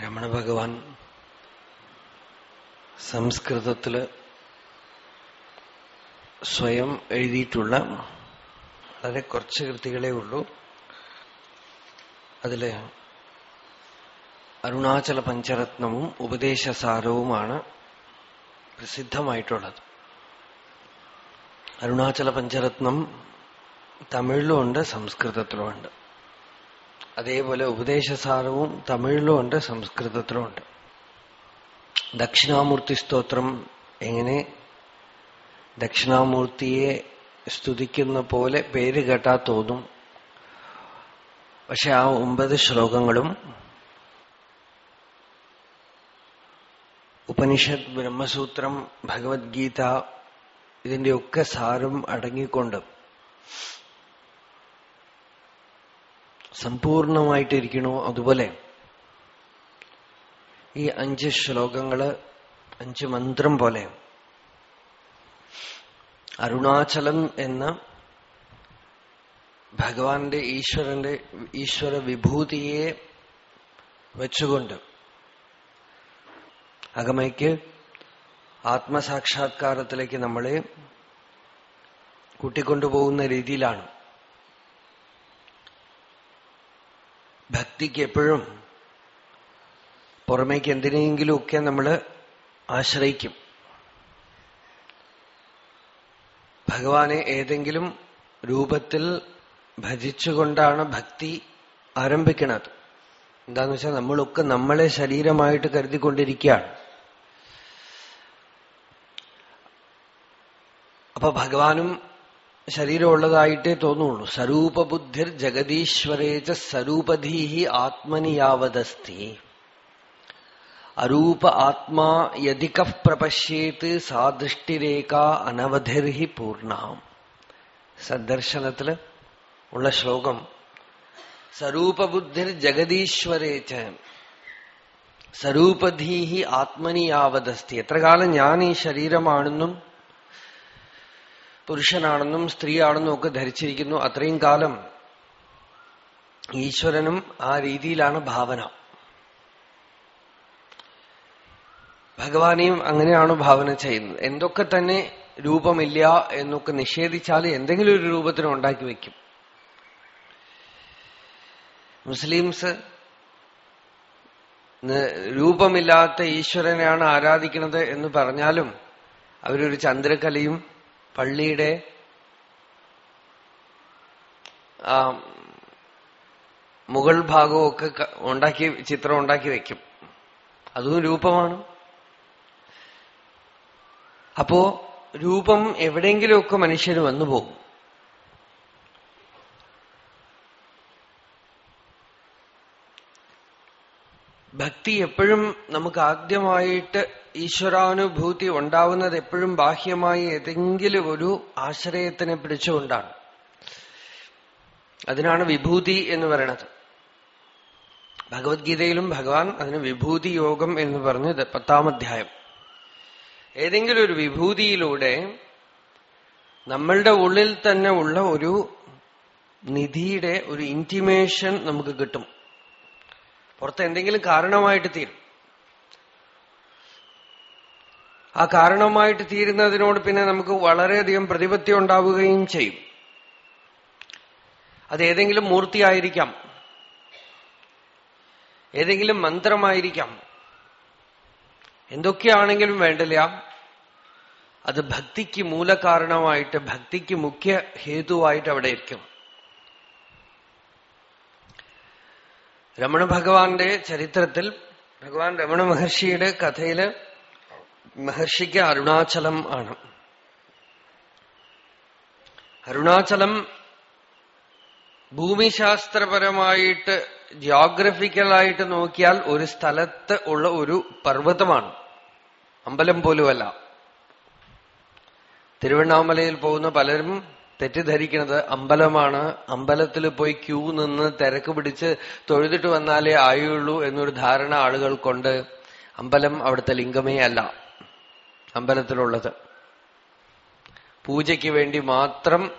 രമണ ഭഗവാൻ സംസ്കൃതത്തിൽ സ്വയം എഴുതിയിട്ടുള്ള വളരെ കുറച്ച് കൃതികളേ ഉള്ളൂ. അതിൽ അരുണാചല പഞ്ചരത്നവും ഉപദേശസാരവുമാണ് പ്രസിദ്ധമായിട്ടുള്ളത്. അരുണാചല പഞ്ചരത്നം തമിഴിലുമുണ്ട് സംസ്കൃതത്തിലുമുണ്ട്. അതേപോലെ ഉപദേശസാരവും തമിഴിലും ഉണ്ട് സംസ്കൃതത്തിലും ഉണ്ട്. ദക്ഷിണാമൂർത്തി സ്തോത്രം എങ്ങനെ? ദക്ഷിണാമൂർത്തിയെ സ്തുതിക്കുന്ന പോലെ പേര് കേട്ടാ തോന്നും. പക്ഷെ ആ ഒമ്പത് ശ്ലോകങ്ങളും ഉപനിഷത്ത് ബ്രഹ്മസൂത്രം ഭഗവത്ഗീത ഇതിന്റെയൊക്കെ സാരം അടങ്ങിക്കൊണ്ട് സമ്പൂർണമായിട്ടിരിക്കണോ? അതുപോലെ ഈ അഞ്ച് ശ്ലോകങ്ങൾ അഞ്ച് മന്ത്രം പോലെ അരുണാചലം എന്ന ഭഗവാന്റെ ഈശ്വരന്റെ ഈശ്വര വിഭൂതിയെ വെച്ചുകൊണ്ട് അകമയ്ക്ക് ആത്മസാക്ഷാത്കാരത്തിലേക്ക് നമ്മളെ കൂട്ടിക്കൊണ്ടുപോകുന്ന രീതിയിലാണ്. ഭക്തിക്ക് എപ്പോഴും പുറമേക്ക് എന്തിനെങ്കിലുമൊക്കെ നമ്മൾ ആശ്രയിക്കും. ഭഗവാനെ ഏതെങ്കിലും രൂപത്തിൽ ഭജിച്ചുകൊണ്ടാണ് ഭക്തി ആരംഭിക്കുന്നത് എന്താന്ന് വെച്ചാൽ നമ്മളൊക്കെ നമ്മളെ ശരീരമായിട്ട് കരുതിക്കൊണ്ടിരിക്കുകയാണ്. അപ്പൊ ഭഗവാനും ശരീരമുള്ളതായിട്ടേ തോന്നുള്ളൂ. സ്വരൂപബുദ്ധിർ ജഗദീശ്വരേച്ച സ്വരൂപധീഹി ആത്മനി യാവതസ്തി അരൂപ ആത്മാ യതിക പ്രപശ്യേത് സാ ദൃഷ്ടിരേഖ അനവധിർഹി പൂർണാം. സന്ദർശനത്തിൽ ഉള്ള ശ്ലോകം സ്വരൂപബുദ്ധിർ ജഗദീശ്വരേച്ച സ്വരൂപധീഹി ആത്മനി യാവതസ്തി എത്ര കാലം ഞാൻ ഈ ശരീരമാണെന്നും പുരുഷനാണെന്നും സ്ത്രീയാണെന്നും ഒക്കെ ധരിച്ചിരിക്കുന്നു അത്രയും കാലം ഈശ്വരനും ആ രീതിയിലാണ് ഭാവന. ഭഗവാനെയും അങ്ങനെയാണ് ഭാവന ചെയ്യുന്നത്? എന്തൊക്കെ തന്നെ രൂപമില്ല എന്നൊക്കെ നിഷേധിച്ചാൽ എന്തെങ്കിലും ഒരു രൂപത്തിന് ഉണ്ടാക്കി വെക്കും മുസ്ലിംസ് രൂപമില്ലാത്ത ഈശ്വരനെയാണ് ആരാധിക്കുന്നത് എന്ന് പറഞ്ഞാലും അവരൊരു ചന്ദ്രകലയും പള്ളിയുടെ ആ മുകൾ ഭാഗമൊക്കെ ഉണ്ടാക്കി ചിത്രം ഉണ്ടാക്കി വെക്കും. അതും രൂപമാണ്. അപ്പോ രൂപം എവിടെയെങ്കിലുമൊക്കെ മനുഷ്യന് വന്നു പോകും. ഭക്തി എപ്പോഴും നമുക്ക് ആദ്യമായിട്ട് ഈശ്വരാനുഭൂതി ഉണ്ടാവുന്നത് എപ്പോഴും ബാഹ്യമായി ഏതെങ്കിലും ഒരു ആശ്രയത്തിനെ പിടിച്ചുകൊണ്ടാണ്. അതിനാണ് വിഭൂതി എന്ന് പറയണത്. ഭഗവത്ഗീതയിലും ഭഗവാൻ അതിന് വിഭൂതി യോഗം എന്ന് പറഞ്ഞത് പത്താം അധ്യായം. ഏതെങ്കിലും ഒരു വിഭൂതിയിലൂടെ നമ്മളുടെ ഉള്ളിൽ തന്നെ ഉള്ള ഒരു നിധിയുടെ ഒരു ഇന്റിമേഷൻ നമുക്ക് കിട്ടും. പുറത്ത് എന്തെങ്കിലും കാരണമായിട്ട് തീരും. ആ കാരണമായിട്ട് തീരുന്നതിനോട് പിന്നെ നമുക്ക് വളരെയധികം പ്രതിപത്തി ഉണ്ടാവുകയും ചെയ്യും. അത് ഏതെങ്കിലും മൂർത്തിയായിരിക്കാം. ഏതെങ്കിലും മന്ത്രമായിരിക്കാം. എന്തൊക്കെയാണെങ്കിലും വേണ്ടില്ല. അത് ഭക്തിക്ക് മൂലകാരണമായിട്ട് ഭക്തിക്ക് മുഖ്യ ഹേതുവായിട്ട് അവിടെ ഇരിക്കും രമണ ഭഗവാന്റെ ചരിത്രത്തിൽ ഭഗവാൻ രമണ മഹർഷിയുടെ കഥയിൽ മഹർഷിക്ക് അരുണാചലം ആണ്. അരുണാചലം ഭൂമിശാസ്ത്രപരമായിട്ട് ജിയോഗ്രഫിക്കലായിട്ട് നോക്കിയാൽ ഒരു സ്ഥലത്ത് ഉള്ള ഒരു പർവതമാണ്. അമ്പലം പോലുമല്ല. തിരുവണ്ണാമലയിൽ പോകുന്ന പലരും തെറ്റിദ്ധരിക്കുന്നത് അമ്പലമാണ്. അമ്പലത്തിൽ പോയി ക്യൂ നിന്ന് തിരക്ക് പിടിച്ച് തൊഴുതിട്ട് വന്നാലേ ആയുള്ളൂ എന്നൊരു ധാരണ ആളുകൾക്കുണ്ട്. അമ്പലം അവിടുത്തെ ലിംഗമേ അല്ല. അമ്പലത്തിലുള്ളത്. പൂജയ്ക്ക് വേണ്ടി മാത്രം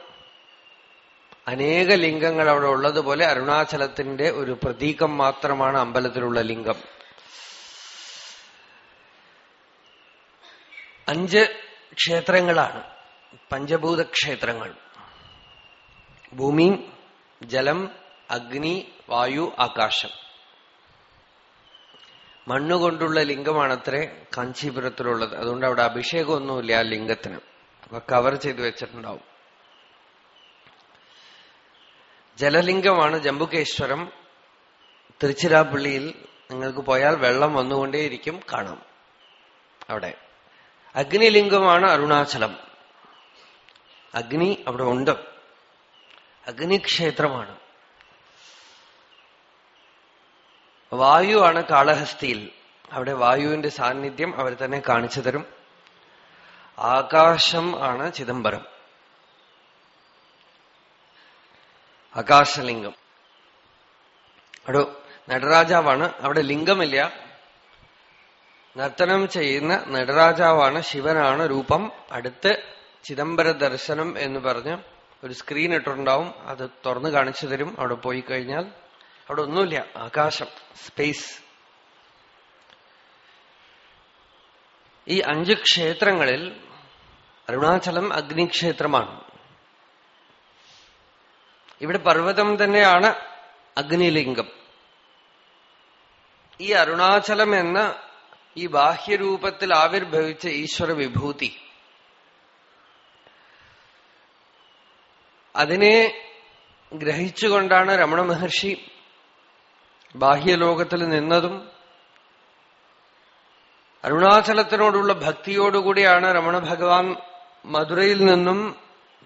അനേക ലിംഗങ്ങൾ അവിടെ ഉള്ളതുപോലെ അരുണാചലത്തിന്റെ ഒരു പ്രതീകം മാത്രമാണ് അമ്പലത്തിലുള്ള ലിംഗം. അഞ്ച് ക്ഷേത്രങ്ങളാണ്. പഞ്ചഭൂത ക്ഷേത്രങ്ങൾ. ഭൂമി ജലം അഗ്നി വായു ആകാശം. മണ്ണുകൊണ്ടുള്ള ലിംഗമാണത്രേ കാഞ്ചീപുരത്തിലുള്ളത്. അതുകൊണ്ട് അവിടെ അഭിഷേകമൊന്നുമില്ല ആ ലിംഗത്തിന്. അപ്പൊ കവർ ചെയ്ത് വെച്ചിട്ടുണ്ടാവും. ജലലിംഗമാണ് ജംബുകേശ്വരം. തിരുച്ചിരാപ്പള്ളിയിൽ നിങ്ങൾക്ക് പോയാൽ വെള്ളം വന്നുകൊണ്ടേയിരിക്കും കാണാം. അവിടെ. അഗ്നിലിംഗമാണ് അരുണാചലം. അഗ്നി അവിടെ ഉണ്ട്. അഗ്നിക്ഷേത്രമാണ്. വായുവാണ് കാളഹസ്തിയിൽ. അവിടെ വായുവിന്റെ സാന്നിധ്യം അവർ തന്നെ കാണിച്ചു തരും. ആകാശം ആണ് ചിദംബരം. ആകാശലിംഗം. അവിടെ നടരാജാവാണ്. അവിടെ ലിംഗമില്ല. നർത്തനം ചെയ്യുന്ന നടരാജാവാണ് ശിവനാണ് രൂപം. അടുത്ത് ചിദംബര ദർശനം എന്ന് പറഞ്ഞ് ഒരു സ്ക്രീൻ ഇട്ടിട്ടുണ്ടാവും. അത് തുറന്നു കാണിച്ചു തരും. അവിടെ പോയി കഴിഞ്ഞാൽ അവിടെ ഒന്നുമില്ല ആകാശം സ്പേസ് ഈ അഞ്ച് ക്ഷേത്രങ്ങളിൽ അരുണാചലം അഗ്നിക്ഷേത്രമാണ്. ഇവിടെ പർവതം തന്നെയാണ് അഗ്നിലിംഗം. ഈ അരുണാചലം എന്ന ഈ ബാഹ്യരൂപത്തിൽ ആവിർഭവിച്ച ഈശ്വര വിഭൂതി. അതിനെ ഗ്രഹിച്ചുകൊണ്ടാണ് രമണ മഹർഷി ബാഹ്യലോകത്തിൽ നിന്നതും അരുണാചലത്തിനോടുള്ള ഭക്തിയോടുകൂടിയാണ് രമണ ഭഗവാൻ മധുരയിൽ നിന്നും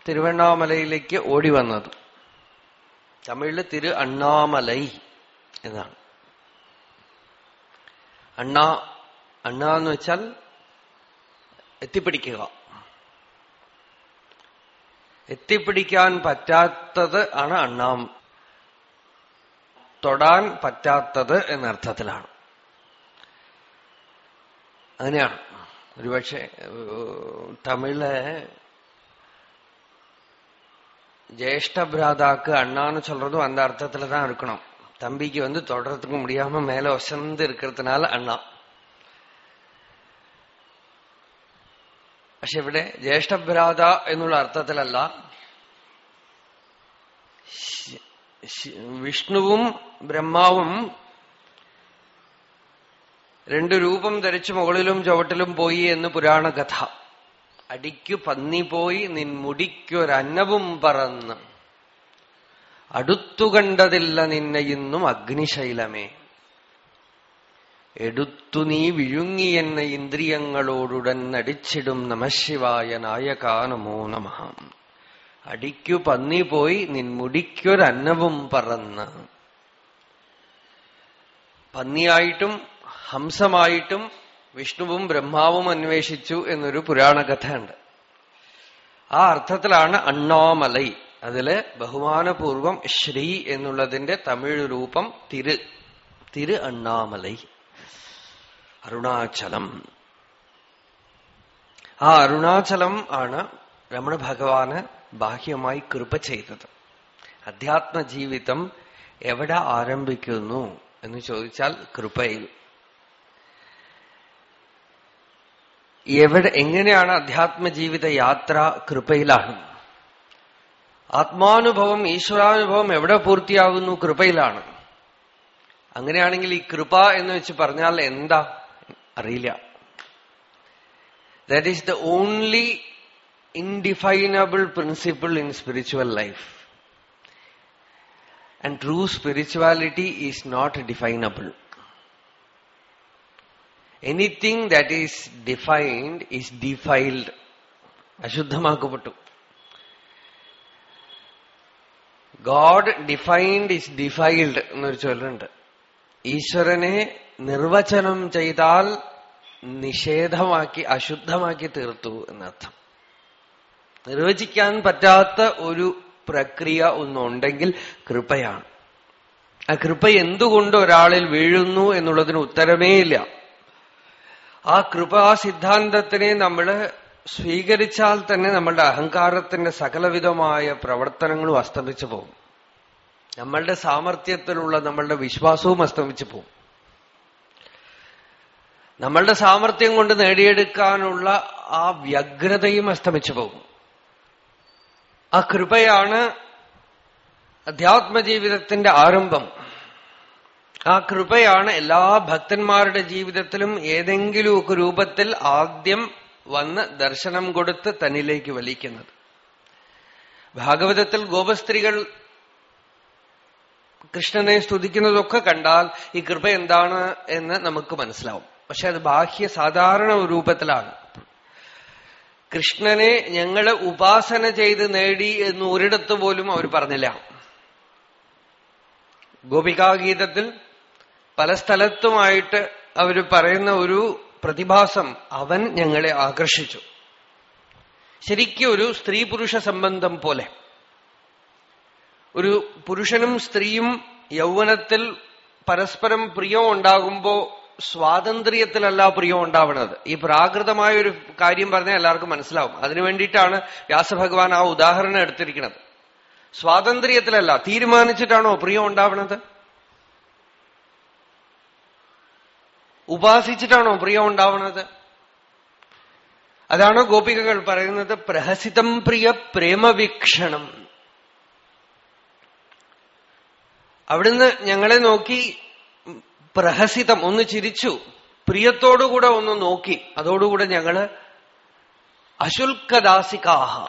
തിരുവണ്ണാമലയിലേക്ക് ഓടി വന്നത്. തമിഴിൽ തിരു അണ്ണാമലൈ എന്നാണ്. അണ്ണ അണ്ണ എന്ന് വെച്ചാൽ എത്തിപ്പിടിക്കുക. എത്തിപ്പിടിക്കാൻ പറ്റാത്തത് ആണ് അണ്ണാം. തൊടാൻ പറ്റാത്തത് എന്നർത്ഥത്തിലാണ് അങ്ങനെയാണ് ഒരുപക്ഷെ തമിഴില് ஜேஷ்ட பிராதாக்கு அண்ணான்னு சொல்றதும் அந்த அர்த்தத்துல தான் இருக்கணும் தம்பிக்கு வந்து தொடரத்துக்கு முடியாம மேல வசந்து இருக்கிறதுனால அண்ணா പക്ഷെ ഇവിടെ ജ്യേഷ്ഠഭ്രാത എന്നുള്ള അർത്ഥത്തിലല്ല വിഷ്ണുവും ബ്രഹ്മാവും രണ്ടു രൂപം ധരിച്ച് മുകളിലും ചുവട്ടിലും പോയി എന്ന് പുരാണ കഥ അടിക്കു പന്നി പോയി നിൻ മുടിക്കൊരന്നവും പറന്ന്. അടുത്തു കണ്ടതില്ല നിന്നെ ഇന്നും അഗ്നിശൈലമേ. എടുത്തു നീ വിഴുങ്ങി എന്ന ഇന്ദ്രിയങ്ങളോടുടൻ അടിച്ചിടും നമശിവായ നായകാ നമോ നമ. അടിക്കു പന്നി പോയി നിൻമുടിക്കൊരന്നവും പറന്ന്. പന്നിയായിട്ടും ഹംസമായിട്ടും വിഷ്ണുവും ബ്രഹ്മാവും അന്വേഷിച്ചു എന്നൊരു പുരാണ കഥയുണ്ട്. ആ അർത്ഥത്തിലാണ് അണ്ണാമലൈ. അതിൽ ബഹുമാനപൂർവം ശ്രീ എന്നുള്ളതിന്റെ തമിഴ് രൂപം തിരു. തിരു അണ്ണാമലൈ. അരുണാചലം. ആ അരുണാചലം ആണ് രമണ ഭഗവാന് ബാഹ്യമായി കൃപ ചെയ്തത്. അധ്യാത്മ ജീവിതം എവിടെ ആരംഭിക്കുന്നു എന്ന് ചോദിച്ചാൽ കൃപയിൽ. എവിടെ എങ്ങനെയാണ് അധ്യാത്മ ജീവിത യാത്ര കൃപയിലാണ് ആത്മാനുഭവം ഈശ്വരാനുഭവം എവിടെ പൂർത്തിയാകുന്നു കൃപയിലാണ്. അങ്ങനെയാണെങ്കിൽ ഈ കൃപ എന്ന് വെച്ച് പറഞ്ഞാൽ എന്താ? അറിയില്ല. That is the only indefinable principle in spiritual life and true spirituality is not definable anything that is defined is defiled അശുദ്ധമാക്കപ്പെട്ടു God defined is defiled എന്നൊരു ചൊല്ലുണ്ട്. ഈശ്വരനെ നിർവചനം ചെയ്താൽ നിഷേധമാക്കി അശുദ്ധമാക്കി തീർത്തു എന്നർത്ഥം. നിർവചിക്കാൻ പറ്റാത്ത ഒരു പ്രക്രിയ ഒന്നുണ്ടെങ്കിൽ കൃപയാണ്. ആ കൃപ എന്തുകൊണ്ട് ഒരാളിൽ വീഴുന്നു എന്നുള്ളതിന് ഉത്തരമേ ഇല്ല. ആ കൃപാ സിദ്ധാന്തത്തിനെ നമ്മൾ സ്വീകരിച്ചാൽ തന്നെ നമ്മളുടെ അഹങ്കാരത്തിന്റെ സകലവിധമായ പ്രവർത്തനങ്ങളും അസ്തമിച്ചു പോകും. നമ്മളുടെ സാമർഥ്യത്തിലുള്ള നമ്മളുടെ വിശ്വാസവും അസ്തമിച്ചു പോകും. നമ്മളുടെ സാമർഥ്യം കൊണ്ട് നേടിയെടുക്കാനുള്ള ആ വ്യഗ്രതയും അസ്തമിച്ചു പോകും. ആ കൃപയാണ് അധ്യാത്മജീവിതത്തിന്റെ ആരംഭം. ആ കൃപയാണ് എല്ലാ ഭക്തന്മാരുടെ ജീവിതത്തിലും ഏതെങ്കിലും ഏതെങ്കിലുമൊക്കെ രൂപത്തിൽ ആദ്യം വന്ന് ദർശനം കൊടുത്ത് തന്നിലേക്ക് വലിക്കുന്നത്. ഭാഗവതത്തിൽ ഗോപസ്ത്രീകൾ കൃഷ്ണനെ സ്തുതിക്കുന്നതൊക്കെ കണ്ടാൽ ഈ കൃപ എന്താണ് എന്ന് നമുക്ക് മനസ്സിലാവും. പക്ഷെ അത് ബാഹ്യ സാധാരണ രൂപത്തിലാണ്. കൃഷ്ണനെ ഞങ്ങൾ ഉപാസന ചെയ്ത് നേടി എന്ന് ഒരിടത്ത് പോലും അവർ പറഞ്ഞില്ല. ഗോപികാഗീതത്തിൽ പല സ്ഥലത്തുമായിട്ട് അവർ പറയുന്ന ഒരു പ്രതിഭാസം അവൻ ഞങ്ങളെ ആകർഷിച്ചു. ശരിക്കും ഒരു സ്ത്രീ പുരുഷ സംബന്ധം പോലെ. ഒരു പുരുഷനും സ്ത്രീയും യൗവനത്തിൽ പരസ്പരം പ്രിയം ഉണ്ടാകുമ്പോ സ്വാതന്ത്ര്യത്തിലല്ല പ്രിയം ഉണ്ടാവുന്നത് ഈ പ്രാകൃതമായ ഒരു കാര്യം പറഞ്ഞാൽ എല്ലാവർക്കും മനസ്സിലാവും. അതിനു വേണ്ടിയിട്ടാണ് വ്യാസഭഗവാൻ ആ ഉദാഹരണം എടുത്തിരിക്കുന്നത്. സ്വാതന്ത്ര്യത്തിലല്ല തീരുമാനിച്ചിട്ടാണോ പ്രിയം ഉണ്ടാവുന്നത് ഉപാസിച്ചിട്ടാണോ പ്രിയം ഉണ്ടാവുന്നത് അതാണ് ഗോപികകൾ പറയുന്നത്? പ്രഹസിതം പ്രിയ പ്രേമവീക്ഷണം. അവിടുന്ന് ഞങ്ങളെ നോക്കി പ്രഹസിതം ഒന്ന് ചിരിച്ചു. പ്രിയത്തോടുകൂടെ ഒന്ന് നോക്കി. അതോടുകൂടെ ഞങ്ങൾ അശുൽക്കദാസികാഹ.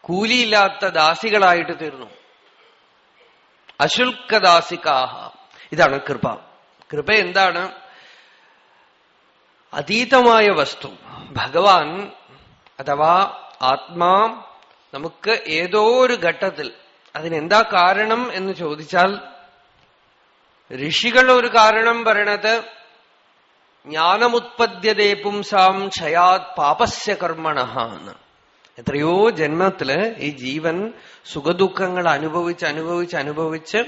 കൂലിയില്ലാത്ത ദാസികളായിട്ട് തീർന്നു. അശുൽക്കദാസികാഹ. ഇതാണ് കൃപ. കൃപ എന്താണ്? അതീതമായ വസ്തു. ഭഗവാൻ അഥവാ ആത്മാ നമുക്ക് ഏതോ ഒരു ഘട്ടത്തിൽ അതിനെന്താ കാരണം എന്ന് ചോദിച്ചാൽ ഋഷികൾ ഒരു കാരണം പറയണത് ജ്ഞാനമുത്പദ്യതേ പുംസാം ക്ഷയാത് പാപസ്യ കർമ്മണ എന്ന്. എത്രയോ ജന്മത്തിൽ ഈ ജീവൻ സുഖദുഃഖങ്ങൾ അനുഭവിച്ച് അനുഭവിച്ച് അനുഭവിച്ച്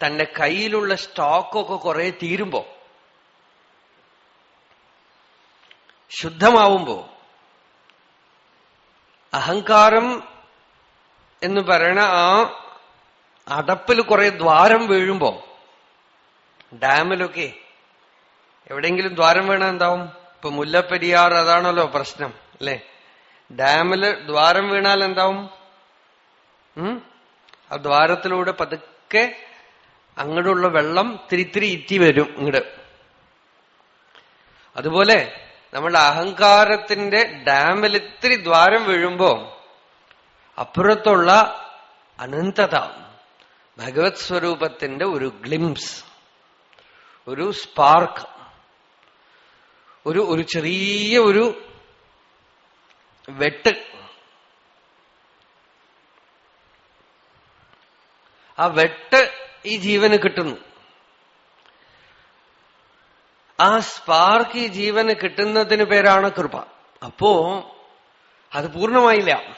തന്റെ കയ്യിലുള്ള സ്റ്റോക്കൊക്കെ കുറെ തീരുമ്പോ ശുദ്ധമാവുമ്പോ അഹങ്കാരം എന്ന് പറയണ ആ അടപ്പിൽ കുറെ ദ്വാരം വീഴുമ്പോ ഡാമിലൊക്കെ. എവിടെയെങ്കിലും ദ്വാരം വീണ എന്താവും? ഇപ്പൊ മുല്ലപ്പെരിയാർ അതാണല്ലോ പ്രശ്നം അല്ലെ? ഡാമിൽ ദ്വാരം വീണാൽ എന്താവും? ആ ദ്വാരത്തിലൂടെ പതുക്കെ അങ്ങോട്ടുള്ള വെള്ളം തിരിത്തിരി ഇറ്റി വരും ഇങ്ങോട്ട് അതുപോലെ നമ്മുടെ അഹങ്കാരത്തിന്റെ ഡാമിൽ ഇത്തിരി ദ്വാരം വീഴുമ്പോ അപ്പുറത്തുള്ള അനന്തത ഭഗവത് സ്വരൂപത്തിന്റെ ഒരു ഗ്ലിംസ് ഒരു സ്പാർക്ക് ഒരു ഒരു ചെറിയ ഒരു വെട്ട്. ആ വെട്ട് ഈ ജീവന് കിട്ടുന്നു. ആ സ്പാർക്ക് ഈ ജീവന് കിട്ടുന്നതിന് പേരാണ് കൃപ. അപ്പോ അത് പൂർണമായില്ല.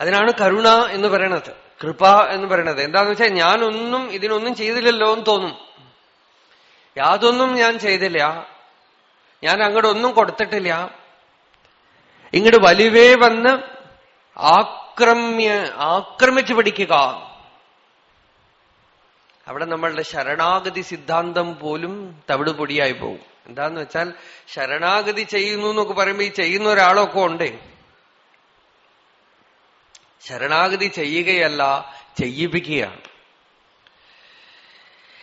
അതിനാണ് കരുണ എന്ന് പറയണത്. കൃപ എന്ന് പറയണത്. എന്താന്ന് വെച്ചാൽ ഞാനൊന്നും ഇതിനൊന്നും ചെയ്തില്ലല്ലോ എന്ന് തോന്നും. യാതൊന്നും ഞാൻ ചെയ്തില്ല. ഞാൻ അങ്ങോട്ട് ഒന്നും കൊടുത്തിട്ടില്ല. ഇങ്ങോട്ട് വലിവേ വന്ന് ആക്രമ്യ ആക്രമിച്ചു പിടിക്കുക. അവിടെ നമ്മളുടെ ശരണാഗതി സിദ്ധാന്തം പോലും തവിടുപൊടിയായി പോകും. എന്താന്ന് വെച്ചാൽ ശരണാഗതി ചെയ്യുന്നു എന്നൊക്കെ പറയുമ്പോ ഈ ചെയ്യുന്ന ഒരാളൊക്കെ ഉണ്ട്. ശരണാഗതി ചെയ്യുകയല്ല ചെയ്യിപ്പിക്കുകയാണ്.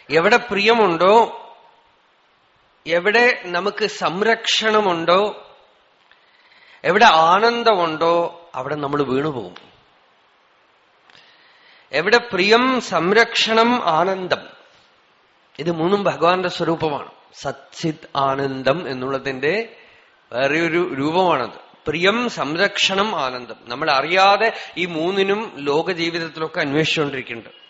എവിടെ പ്രിയമുണ്ടോ എവിടെ നമുക്ക് സംരക്ഷണമുണ്ടോ എവിടെ ആനന്ദമുണ്ടോ അവിടെ നമ്മൾ വീണുപോകും. എവിടെ പ്രിയം സംരക്ഷണം ആനന്ദം. ഇത് മൂന്നും ഭഗവാന്റെ സ്വരൂപമാണ്. സച്ചിത് ആനന്ദം എന്നുള്ളതിന്റെ വേറെ ഒരു രൂപമാണത്. പ്രിയം സംരക്ഷണം ആനന്ദം. നമ്മൾ അറിയാതെ ഈ മൂന്നിനും ലോക ജീവിതത്തിലൊക്കെ അന്വേഷിച്ചുകൊണ്ടിരിക്കുന്നുണ്ട്.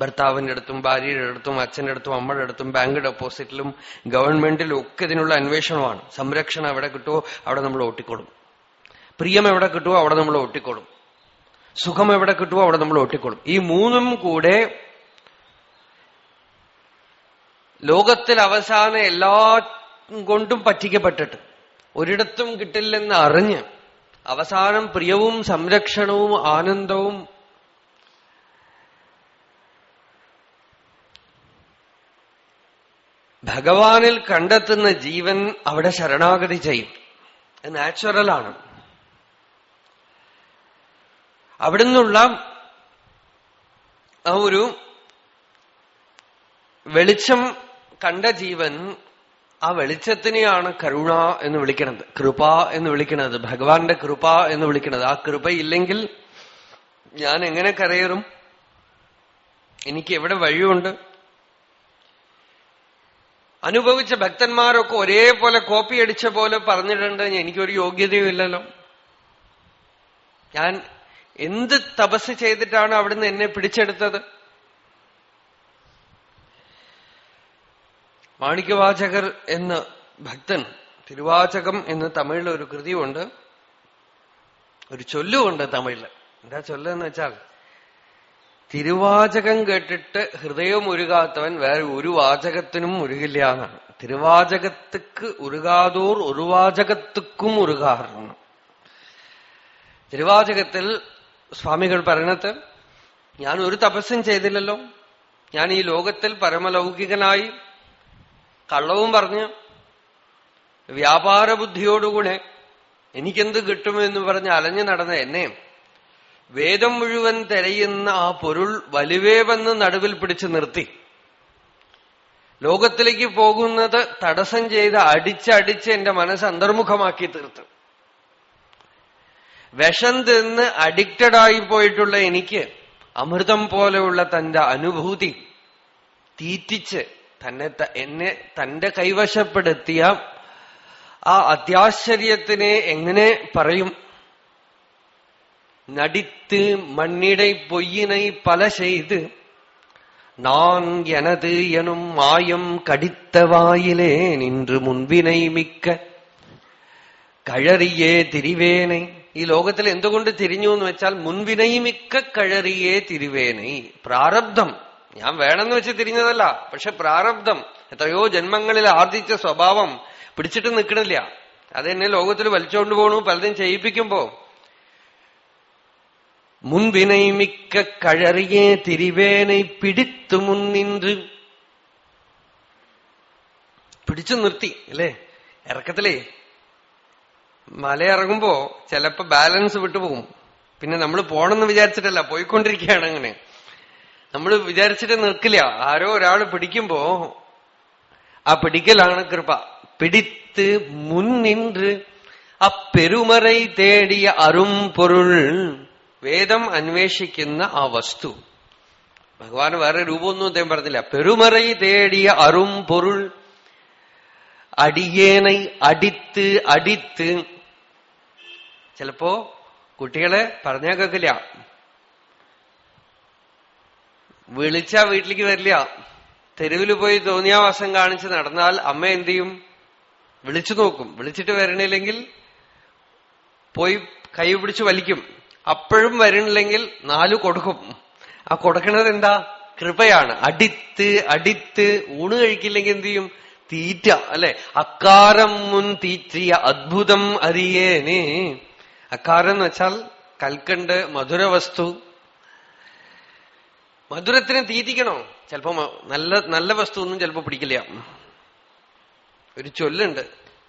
ഭർത്താവിന്റെ അടുത്തും ഭാര്യയുടെ അടുത്തും അച്ഛന്റെ അടുത്തും അമ്മയുടെ അടുത്തും ബാങ്ക് ഡെപ്പോസിറ്റിലും ഗവൺമെന്റിലും ഒക്കെ ഇതിനുള്ള അന്വേഷണമാണ്. സംരക്ഷണം എവിടെ കിട്ടുമോ അവിടെ നമ്മൾ ഓട്ടിക്കോളും പ്രിയം എവിടെ കിട്ടുമോ അവിടെ നമ്മൾ ഒട്ടിക്കോളും സുഖം എവിടെ കിട്ടുമോ അവിടെ നമ്മൾ ഒട്ടിക്കോളും ഈ മൂന്നും കൂടെ ലോകത്തിൽ അവസാനം എല്ലാ കൊണ്ടും പറ്റിക്കപ്പെട്ടിട്ട് ഒരിടത്തും കിട്ടില്ലെന്ന് അറിഞ്ഞ് അവസാനം പ്രിയവും സംരക്ഷണവും ആനന്ദവും ഭഗവാനിൽ കണ്ടെത്തുന്ന ജീവൻ അവിടെ ശരണാഗതി ചെയ്യും. അത് നാച്ചുറലാണ് അവിടുന്നുള്ള ആ ഒരു വെളിച്ചം കണ്ട ജീവൻ ആ വെളിച്ചത്തിനെയാണ് കരുണ എന്ന് വിളിക്കുന്നത് കൃപ എന്ന് വിളിക്കുന്നത് ഭഗവാന്റെ കൃപ എന്ന് വിളിക്കുന്നത് ആ കൃപയില്ലെങ്കിൽ ഞാൻ എങ്ങനെ കരയേറും? എനിക്ക് എവിടെ വഴിയുണ്ട്? അനുഭവിച്ച ഭക്തന്മാരൊക്കെ ഒരേപോലെ കോപ്പി അടിച്ച പോലെ പറഞ്ഞിട്ടുണ്ട്. എനിക്കൊരു യോഗ്യതയും ഇല്ലല്ലോ. ഞാൻ എന്ത് തപസ് ചെയ്തിട്ടാണ് അവിടുന്ന് എന്നെ പിടിച്ചെടുത്തത്? മാണിക്യവാചകർ എന്ന ഭക്തൻ തിരുവാചകം എന്ന് തമിഴിൽ ഒരു കൃതിയുണ്ട്. ഒരു ചൊല്ലുമുണ്ട് തമിഴിൽ. എന്താ ചൊല്ലെന്ന് വെച്ചാൽ തിരുവാചകം കേട്ടിട്ട് ഹൃദയം ഉരുകാത്തവൻ വേറെ ഒരു വാചകത്തിനും ഉരുകില്ല എന്നാണ്. തിരുവാചകത്തുക്ക് ഉരുകാതോർ ഒരു വാചകത്തുക്കും ഉരുകാറുണ്ട് തിരുവാചകത്തിൽ സ്വാമികൾ പറയണത് ഞാൻ ഒരു തപസ്സും ചെയ്തില്ലല്ലോ. ഞാൻ ഈ ലോകത്തിൽ പരമലൗകികനായി കള്ളവും പറഞ്ഞ് വ്യാപാര ബുദ്ധിയോടുകൂടെ എനിക്കെന്ത് കിട്ടുമെന്ന് പറഞ്ഞ് അലഞ്ഞു നടന്ന എന്നെ വേദം മുഴുവൻ തിരയുന്ന ആ പൊരുൾ വലുവേവെന്ന് നടുവിൽ പിടിച്ചു നിർത്തി. ലോകത്തിലേക്ക് പോകുന്നത് തടസ്സം ചെയ്ത് അടിച്ചടിച്ച് എന്റെ മനസ്സ് അന്തർമുഖമാക്കി തീർത്തു. വിഷം തിന്ന് അഡിക്റ്റഡ് ആയി പോയിട്ടുള്ള എനിക്ക് അമൃതം പോലെയുള്ള തന്റെ അനുഭൂതി തീറ്റിച്ച് തന്നെ എന്നെ തന്റെ കൈവശപ്പെടുത്തിയ ആ അത്യാശ്ചര്യത്തിനെ എങ്ങനെ പറയും? നടിത്ത് മണ്ണിടൈ പൊയ്യിനൈ പല செய்து நான் எனது മായം மாயம் கடித்த வாயிலே நின்று முன்பினை மிக்க കഴറിയേ തിരിവേനൈ ഈ ലോകത്തിൽ എന്തുകൊണ്ട് തിരിഞ്ഞു എന്ന് വെച്ചാൽ മുൻവിനൈ മിക്ക കഴറിയേ തിരിവേനൈ. പ്രാരബ്ധം. ഞാൻ വേണമെന്ന് വെച്ച് തിരിഞ്ഞതല്ല പക്ഷെ പ്രാരബ്ധം. എത്രയോ ജന്മങ്ങളിൽ ആർജിച്ച സ്വഭാവം പിടിച്ചിട്ട് നിൽക്കണില്ല. അതെന്നെ ലോകത്തിൽ വലിച്ചോണ്ട് പോകണു പലതും ചെയ്യിപ്പിക്കുമ്പോ. മുൻപിനൈ മിക്ക കഴറിയേ திரிவேனை പിടിത്തു മുന്നിன்று പിടിച്ചു നിർത്തി അല്ലേ? ഇറക്കത്തിലേ. മലയിറങ്ങുമ്പോ ചിലപ്പോ ബാലൻസ് വിട്ടുപോകും. പിന്നെ നമ്മൾ പോണെന്ന് വിചാരിച്ചിട്ടല്ല പോയിക്കൊണ്ടിരിക്കുകയാണ് അങ്ങനെ. നമ്മൾ വിചാരിച്ചിട്ട് നിൽക്കില്ല. ആരോ ഒരാൾ പിടിക്കുമ്പോ ആ പിടിക്കലാണ് കൃപ. പിടിത്ത് മുൻനിன்று അപ്പെരുമറൈ തേടിയ അരും പൊരുൾ വേദം അന്വേഷിക്കുന്ന ആ വസ്തു. ഭഗവാൻ വേറെ രൂപമൊന്നും അദ്ദേഹം പറഞ്ഞില്ല. പെരുമറൈ തേടിയ അറും പൊരുൾ അടിയേനൈ അടിത്ത് അടിത്ത്. ചിലപ്പോ കുട്ടികളെ പറഞ്ഞാൽ കേൾക്കില്ല. വിളിച്ചാ വീട്ടിലേക്ക് വരില്ല. തെരുവിൽ പോയി തോന്നിയാവാസം കാണിച്ച് നടന്നാൽ അമ്മ എന്ത് ചെയ്യും? വിളിച്ചു നോക്കും. വിളിച്ചിട്ട് വരണില്ലെങ്കിൽ പോയി കൈ പിടിച്ച് വലിക്കും. അപ്പോഴും വരണില്ലെങ്കിൽ നാലു കൊടുക്കും. ആ കൊടുക്കണത് എന്താ? കൃപയാണ്. അടിത്ത് അടിത്ത് ഊണ് കഴിക്കില്ലെങ്കിൽ എന്ത് ചെയ്യും? തീറ്റ അല്ലെ? അക്കാരം മുൻ തീറ്റിയ അത്ഭുതം അറിയേനേ. അക്കാരം എന്ന് വെച്ചാൽ കൽക്കണ്ട് മധുര വസ്തു മധുരത്തിന് തീറ്റിക്കണോ? ചിലപ്പോ നല്ല നല്ല വസ്തു ഒന്നും ചിലപ്പോ പിടിക്കില്ല. ഒരു ചൊല്ലുണ്ട്.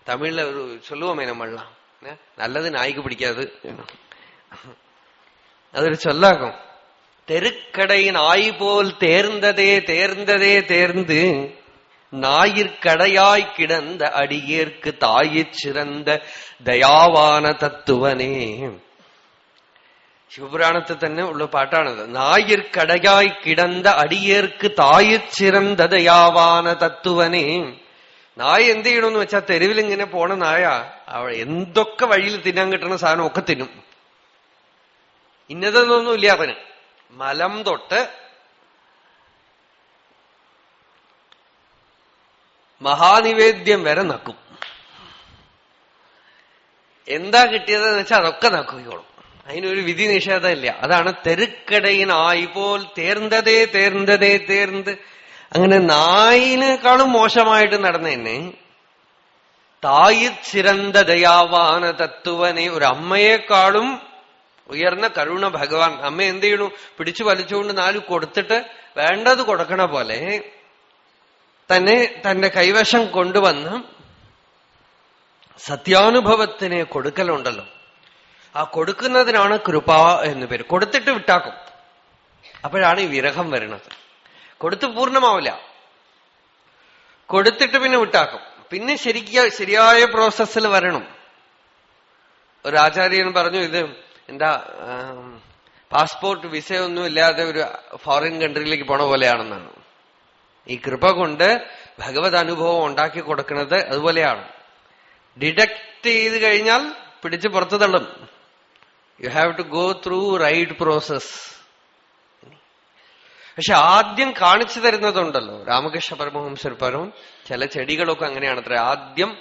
തമിഴിലെ ഒരു ചൊല്ലുവമേ നമ്മള്ള നല്ലത് നായിക്ക് പിടിക്കാത് അതൊരു ചൊല്ലാകും தெருக்கடை நாய் போல் தேர்ந்ததே தேர்ந்ததே தேர்ந்து ஞாயிற்கடையாய் கிடந்த அடியேற்கு தாயிற் சிறந்த ദയാവാന തത്വനേ ശിവപുരാണത്തിൽ തന്നെ ഉള്ള പാട്ടാണത് നായിർക്കടയായി കിടന്ന അടിയേർക്ക് തായിച്ചിറന്ത ദയാവാന തത്വനേ നായ എന്ത് ചെയ്യണമെന്ന് വെച്ചാൽ തെരുവിൽ ഇങ്ങനെ പോണ നായ എന്തൊക്കെ വഴിയിൽ തിന്നാൻ കിട്ടണ സാധനം ഒക്കെ തിന്നും ഇന്നതെന്നൊന്നും ഇല്ല അവന്. മലം തൊട്ട് മഹാനിവേദ്യം വരെ നക്കും. എന്താ കിട്ടിയതെന്ന് വെച്ചാൽ അതൊക്കെ നക്കുകയോളും. അതിനൊരു വിധി നിഷേധമില്ല. അതാണ് പോൽ തേർന്നതേ തേർന്നതേ തേർന്ന് അങ്ങനെ നായിനേക്കാളും മോശമായിട്ട് നടന്നതന്നെ തായി ചിരന്ത ദയാവാന തത്വനെ ഒരു അമ്മയെക്കാളും ഉയർന്ന കരുണ ഭഗവാൻ. അമ്മ എന്ത് ചെയ്യണു? പിടിച്ചു വലിച്ചുകൊണ്ട് നാല് കൊടുത്തിട്ട് വേണ്ടത് കൊടുക്കണ പോലെ തന്നെ തന്റെ കൈവശം കൊണ്ടുവന്ന് സത്യാനുഭവത്തിന് കൊടുക്കലുണ്ടല്ലോ. ആ കൊടുക്കുന്നതിനാണ് കൃപ എന്ന് പേര്. കൊടുത്തിട്ട് വിട്ടാക്കും. അപ്പോഴാണ് ഈ വിരഹം വരുന്നത്. കൊടുത്ത് പൂർണമാവില്ല. കൊടുത്തിട്ട് പിന്നെ വിട്ടാക്കും. പിന്നെ ശരിക്ക ശരിയായ പ്രോസസ്സിൽ വരണം. ഒരു ആചാര്യൻ പറഞ്ഞു ഇത് എന്താ പാസ്പോർട്ട് വിസയൊന്നും ഇല്ലാതെ ഒരു ഫോറിൻ കൺട്രിയിലേക്ക് പോണ പോലെയാണെന്നാണ്. ഈ കൃപ കൊണ്ട് ഭഗവത് അനുഭവം ഉണ്ടാക്കി കൊടുക്കുന്നത് അതുപോലെയാണ്. ഡിഡക്ട് ചെയ്ത് കഴിഞ്ഞാൽ പിടിച്ച് പുറത്തു തള്ളും. You have to go through right process പക്ഷെ ആദ്യം കാണിച്ചു തരുന്നതുണ്ടല്ലോ. രാമകൃഷ്ണ പരമഹംസർ പരവും ചില ചെടികളൊക്കെ അങ്ങനെയാണത്രേ. ആദ്യം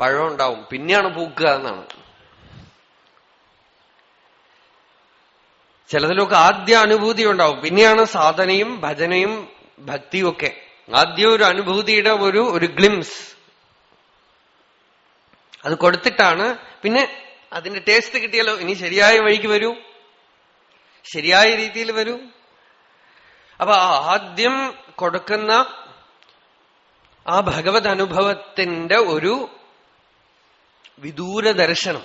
പഴം ഉണ്ടാവും. പിന്നെയാണ് പൂക്കുക എന്നാണ്. ചിലതിലൊക്കെ ആദ്യ അനുഭൂതി ഉണ്ടാവും. പിന്നെയാണ് സാധനയും ഭജനയും ഭക്തിയും ഒക്കെ. ആദ്യം ഒരു അനുഭൂതിയുടെ ഒരു ഒരു ഗ്ലിംസ്. അത് കൊടുത്തിട്ടാണ്. പിന്നെ അതിന്റെ ടേസ്റ്റ് കിട്ടിയാലോ? ഇനി ശരിയായ വഴിക്ക് വരൂ. ശരിയായ രീതിയിൽ വരൂ. അപ്പൊ ആദ്യം കൊടുക്കുന്ന ആ ഭഗവത് അനുഭവത്തിന്റെ ഒരു വിദൂര ദർശനം.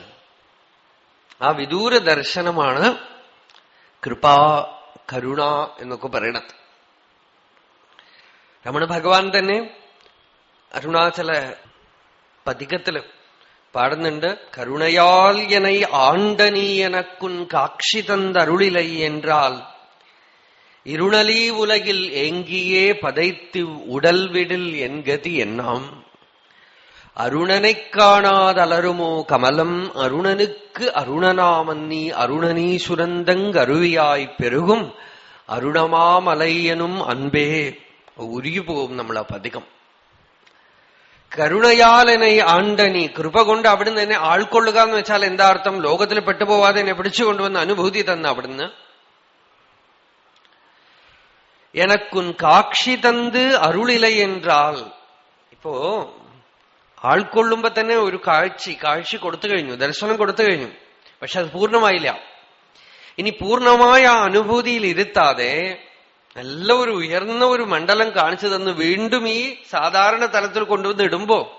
ആ വിദൂര ദർശനമാണ് കൃപാ കരുണ എന്നൊക്കെ പറയണത് രമണ ഭഗവാൻ തന്നെ അരുണാചല പതികത്തില് പാടുന്നുണ്ട് കരുണയാൽ എനൈ ആണ്ടനീ എനക്കുൻ കാക്ഷി തന്തരുളിലൈ என்றால் இருளலி உலகில் ஏங்கியே பதைத்து உடல் விடில் என்கதி என்னாம் അരുണനെ காணாத കമലം கமலம்? அருணனுக்கு அருணனாமன்னி அருணனீசுரந்தங் அருவியாய் பெருகும். அருணமாமலையனும் പോകും നമ്മൾ ആ നമ്മളെ പതികം കരുണയാലനെ ആണ്ടനി കൃപ കൊണ്ട് അവിടുന്ന് എന്നെ ആൾക്കൊള്ളുക എന്ന് വെച്ചാൽ എന്താ അർത്ഥം ലോകത്തിൽ പെട്ടുപോവാതെ എന്നെ പിടിച്ചുകൊണ്ടുവന്ന അനുഭൂതി തന്ന അവിടുന്ന് എനക്കുൻ കാക്ഷി തന്ത് അരുളില എന്നാൽ ഇപ്പോ ആൾക്കൊള്ളുമ്പോ തന്നെ ഒരു കാഴ്ച കാഴ്ച കൊടുത്തു കഴിഞ്ഞു ദർശനം കൊടുത്തു കഴിഞ്ഞു. പക്ഷെ അത് പൂർണമായില്ല. ഇനി പൂർണമായ അനുഭൂതിയിൽ ഇരുത്താതെ നല്ല ഒരു ഉയർന്ന ഒരു മണ്ഡലം കാണിച്ചു തന്ന് വീണ്ടും ഈ സാധാരണ തലത്തിൽ കൊണ്ടുവന്ന് ഇടുമ്പോ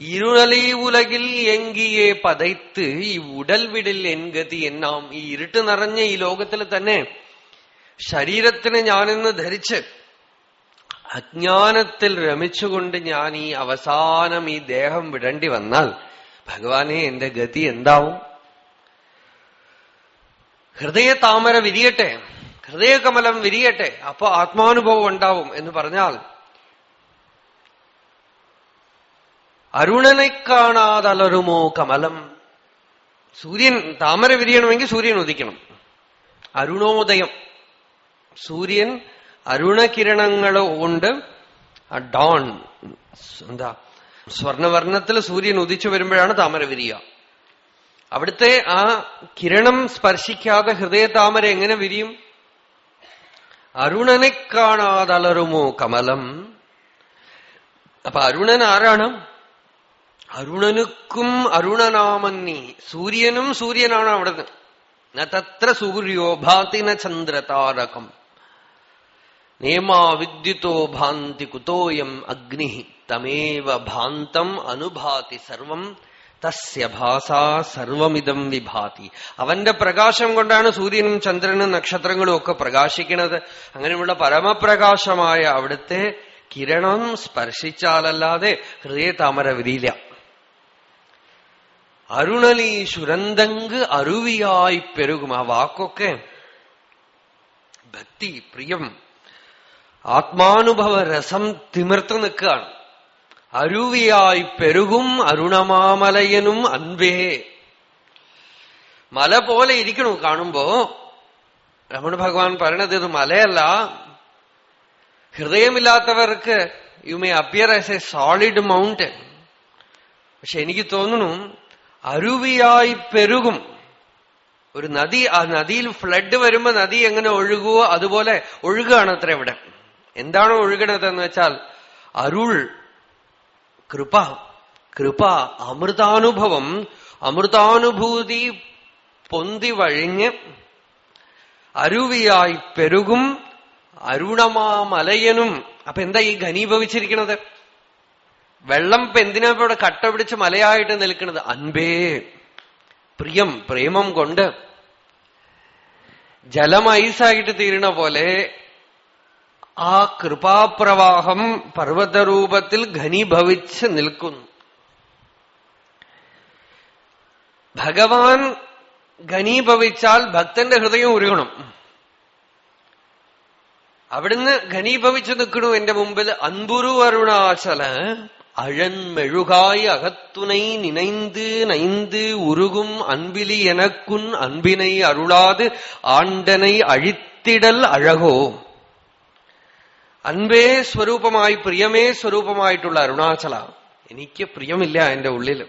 ഇരുളലി ഉലകിൽ എങ്കിയെ പതയ്ത്ത് ഈ ഉടൽ എൻഗതി എന്നാം ഈ ഇരുട്ട് നിറഞ്ഞ ഈ ലോകത്തിൽ തന്നെ ശരീരത്തിന് ഞാനെന്ന് ധരിച്ച് അജ്ഞാനത്തിൽ രമിച്ചുകൊണ്ട് ഞാൻ ഈ അവസാനം ഈ ദേഹം വിടേണ്ടി വന്നാൽ ഭഗവാനെ എന്റെ ഗതി എന്താവും? ഹൃദയ താമര വിരിയട്ടെ ഹൃദയകമലം വിരിയട്ടെ അപ്പൊ ആത്മാനുഭവം ഉണ്ടാവും എന്ന് പറഞ്ഞാൽ അരുണനെ കാണാതലരുമോ കമലം? സൂര്യൻ താമര വിരിയണമെങ്കിൽ സൂര്യൻ ഉദിക്കണം. അരുണോദയം. സൂര്യൻ അരുണകിരണങ്ങൾ കൊണ്ട് ആ ഡോൺ എന്താ സ്വർണവർണത്തിൽ സൂര്യൻ ഉദിച്ചു വരുമ്പോഴാണ് താമര വിരിയ അവിടുത്തെ ആ കിരണം സ്പർശിക്കാതെ ഹൃദയ താമര എങ്ങനെ വിരിയും? അരുണനെ കാണാതലറുമോ കമലം? അപ്പൊ അരുണൻ ആരാണ്? അരുണനുക്കും അരുണനാമന്നി സൂര്യനും സൂര്യനാണ് അവിടുന്ന്. തത്ര സൂര്യോ ഭാതിന ചന്ദ്രതാരകം. നേമാ വിദ്യുതോ ഭാന്തി കുതോയം അഗ്നി തമേവ ഭാന്തം അനുഭാതി സർവം തസ്യ ഭാസ സർവമിതം വിഭാതി. അവന്റെ പ്രകാശം കൊണ്ടാണ് സൂര്യനും ചന്ദ്രനും നക്ഷത്രങ്ങളും ഒക്കെ പ്രകാശിക്കുന്നത്. അങ്ങനെയുള്ള പരമപ്രകാശമായ അവിടുത്തെ കിരണം സ്പർശിച്ചാലല്ലാതെ ഹൃദയ താമര വിരിയില്ല അരുണലി ശുരന്തങ്ക് അരുവിയായി പെരുകും. ആ വാക്കൊക്കെ ഭക്തി പ്രിയം ആത്മാനുഭവ രസം തിമിർത്തു നിൽക്കുകയാണ്. അരുവിയായി പെരുകും അരുണമാമലയനും അൻപേ. മല പോലെ ഇരിക്കണു കാണുമ്പോ രമണ ഭഗവാൻ പറയണത് ഇത് മലയല്ല. ഹൃദയമില്ലാത്തവർക്ക് you may appear as a solid mountain പക്ഷെ എനിക്ക് തോന്നുന്നു അരുവിയായി പെരുകും. ഒരു നദി ആ നദിയിൽ ഫ്ലഡ് വരുമ്പോ നദി എങ്ങനെ ഒഴുകുവോ അതുപോലെ ഒഴുകുകയാണ് അത്ര ഇവിടെ. എന്താണോ ഒഴുകണതെന്ന് വെച്ചാൽ അരുൾ കൃപ കൃപ അമൃതാനുഭവം അമൃതാനുഭൂതി പൊന്തി വഴിഞ്ഞ് അരുവിയായി പെരുകും അരുണമാമലയനും. അപ്പൊ എന്താ ഈ ഘനീഭവിച്ചിരിക്കണത് വെള്ളം ഇപ്പൊ എന്തിനാ ഇവിടെ കട്ട പിടിച്ച് മലയായിട്ട് നിൽക്കുന്നത്? അൻപേ. പ്രിയം പ്രേമം കൊണ്ട്. ജലം ഐസായിട്ട് തീരണ പോലെ ആ കൃപാപ്രവാഹം പർവതരൂപത്തിൽ ഘനീഭവിച്ച് നിൽക്കുന്നു. ഭഗവാൻ ഘനീഭവിച്ചാൽ ഭക്തന്റെ ഹൃദയം ഉരുകണം. അവിടുന്ന് ഘനീഭവിച്ചു നിൽക്കണു എന്റെ മുമ്പിൽ അൻപുരു അരുണാചല. அழன்மெழுகாய் அகத்துணை நினைந்து நைந்து உருகும் அன்பிலி எனக்குன் அன்பினை அருளாது ആണ്ടനെ അഴിത്തിടൽ அழகோ അൻപേ സ്വരൂപമായി പ്രിയമേ സ്വരൂപമായിട്ടുള്ള അരുണാചല. എനിക്ക് പ്രിയമില്ല എന്റെ ഉള്ളിൽ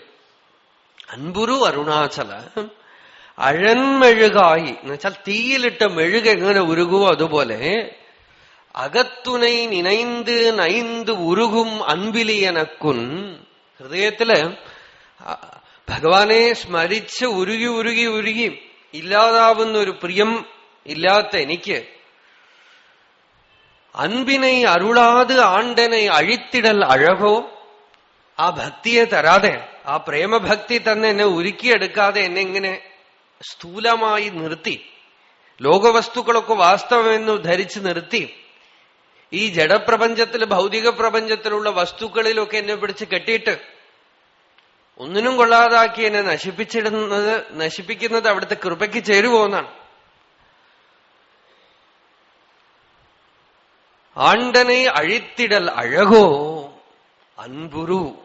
അൻപുരു അരുണാചല. അഴന്മെഴുകായി എന്നുവെച്ചാൽ തീയിലിട്ട മെഴുക എങ്ങനെ ഉരുകുവോ അതുപോലെ അകത്തുനൈ നിനൈന്ത് നൈന്ത് ഉരുകും അൻപിലിയനക്കുൻ. ഹൃദയത്തിൽ ഭഗവാനെ സ്മരിച്ച് ഉരുകി ഉരുകി ഉരുകി ഇല്ലാതാവുന്ന ഒരു പ്രിയം ഇല്ലാത്ത എനിക്ക് അൻപിനെ അരുളാത് ആണ്ടനെ അഴിത്തിടൽ അഴകോ ആ ഭക്തിയെ തരാതെ ആ പ്രേമഭക്തി തന്നെ എന്നെ ഉരുക്കിയെടുക്കാതെ എന്നെ ഇങ്ങനെ സ്ഥൂലമായി നിർത്തി. ലോകവസ്തുക്കളൊക്കെ വാസ്തവമെന്നു ധരിച്ചു നിർത്തി. ഈ ജഡപ്രപഞ്ചത്തിൽ ഭൗതിക പ്രപഞ്ചത്തിലുള്ള വസ്തുക്കളിലൊക്കെ എന്നെ പിടിച്ച് കെട്ടിയിട്ട് ഒന്നിനും കൊള്ളാതാക്കി എന്നെ നശിപ്പിച്ചിടുന്നത് നശിപ്പിക്കുന്നത് അവിടുത്തെ കൃപയ്ക്ക് ചേരുവോന്നാണ് ஆண்டனை அழித்திடல் அழகோ? அன்புரு.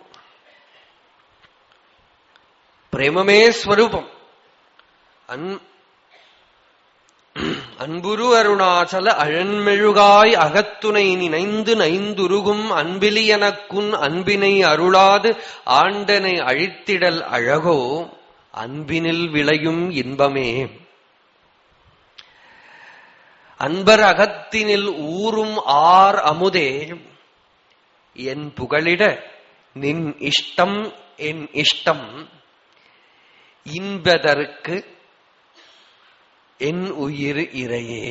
பிரேமமே ஸ்வரூபம். அன்புரு அருணாச்சல அழன்மெழுகாய் அகத்துணை நினைந்து நைந்துருகும் அன்பிலியனக்குன் அன்பினை அருளாது ஆண்டனை அழித்திடல் அழகோ? அன்பினில் விளையும் இன்பமே. അൻപരകത്തിനിൽ ഊറും ആർ അമുതേ എൻ പുകളിട നിൻ ഇഷ്ടം എൻ ഇഷ്ടം. ഇൻപതർക്ക് എൻ ഉയിർ ഇരയേ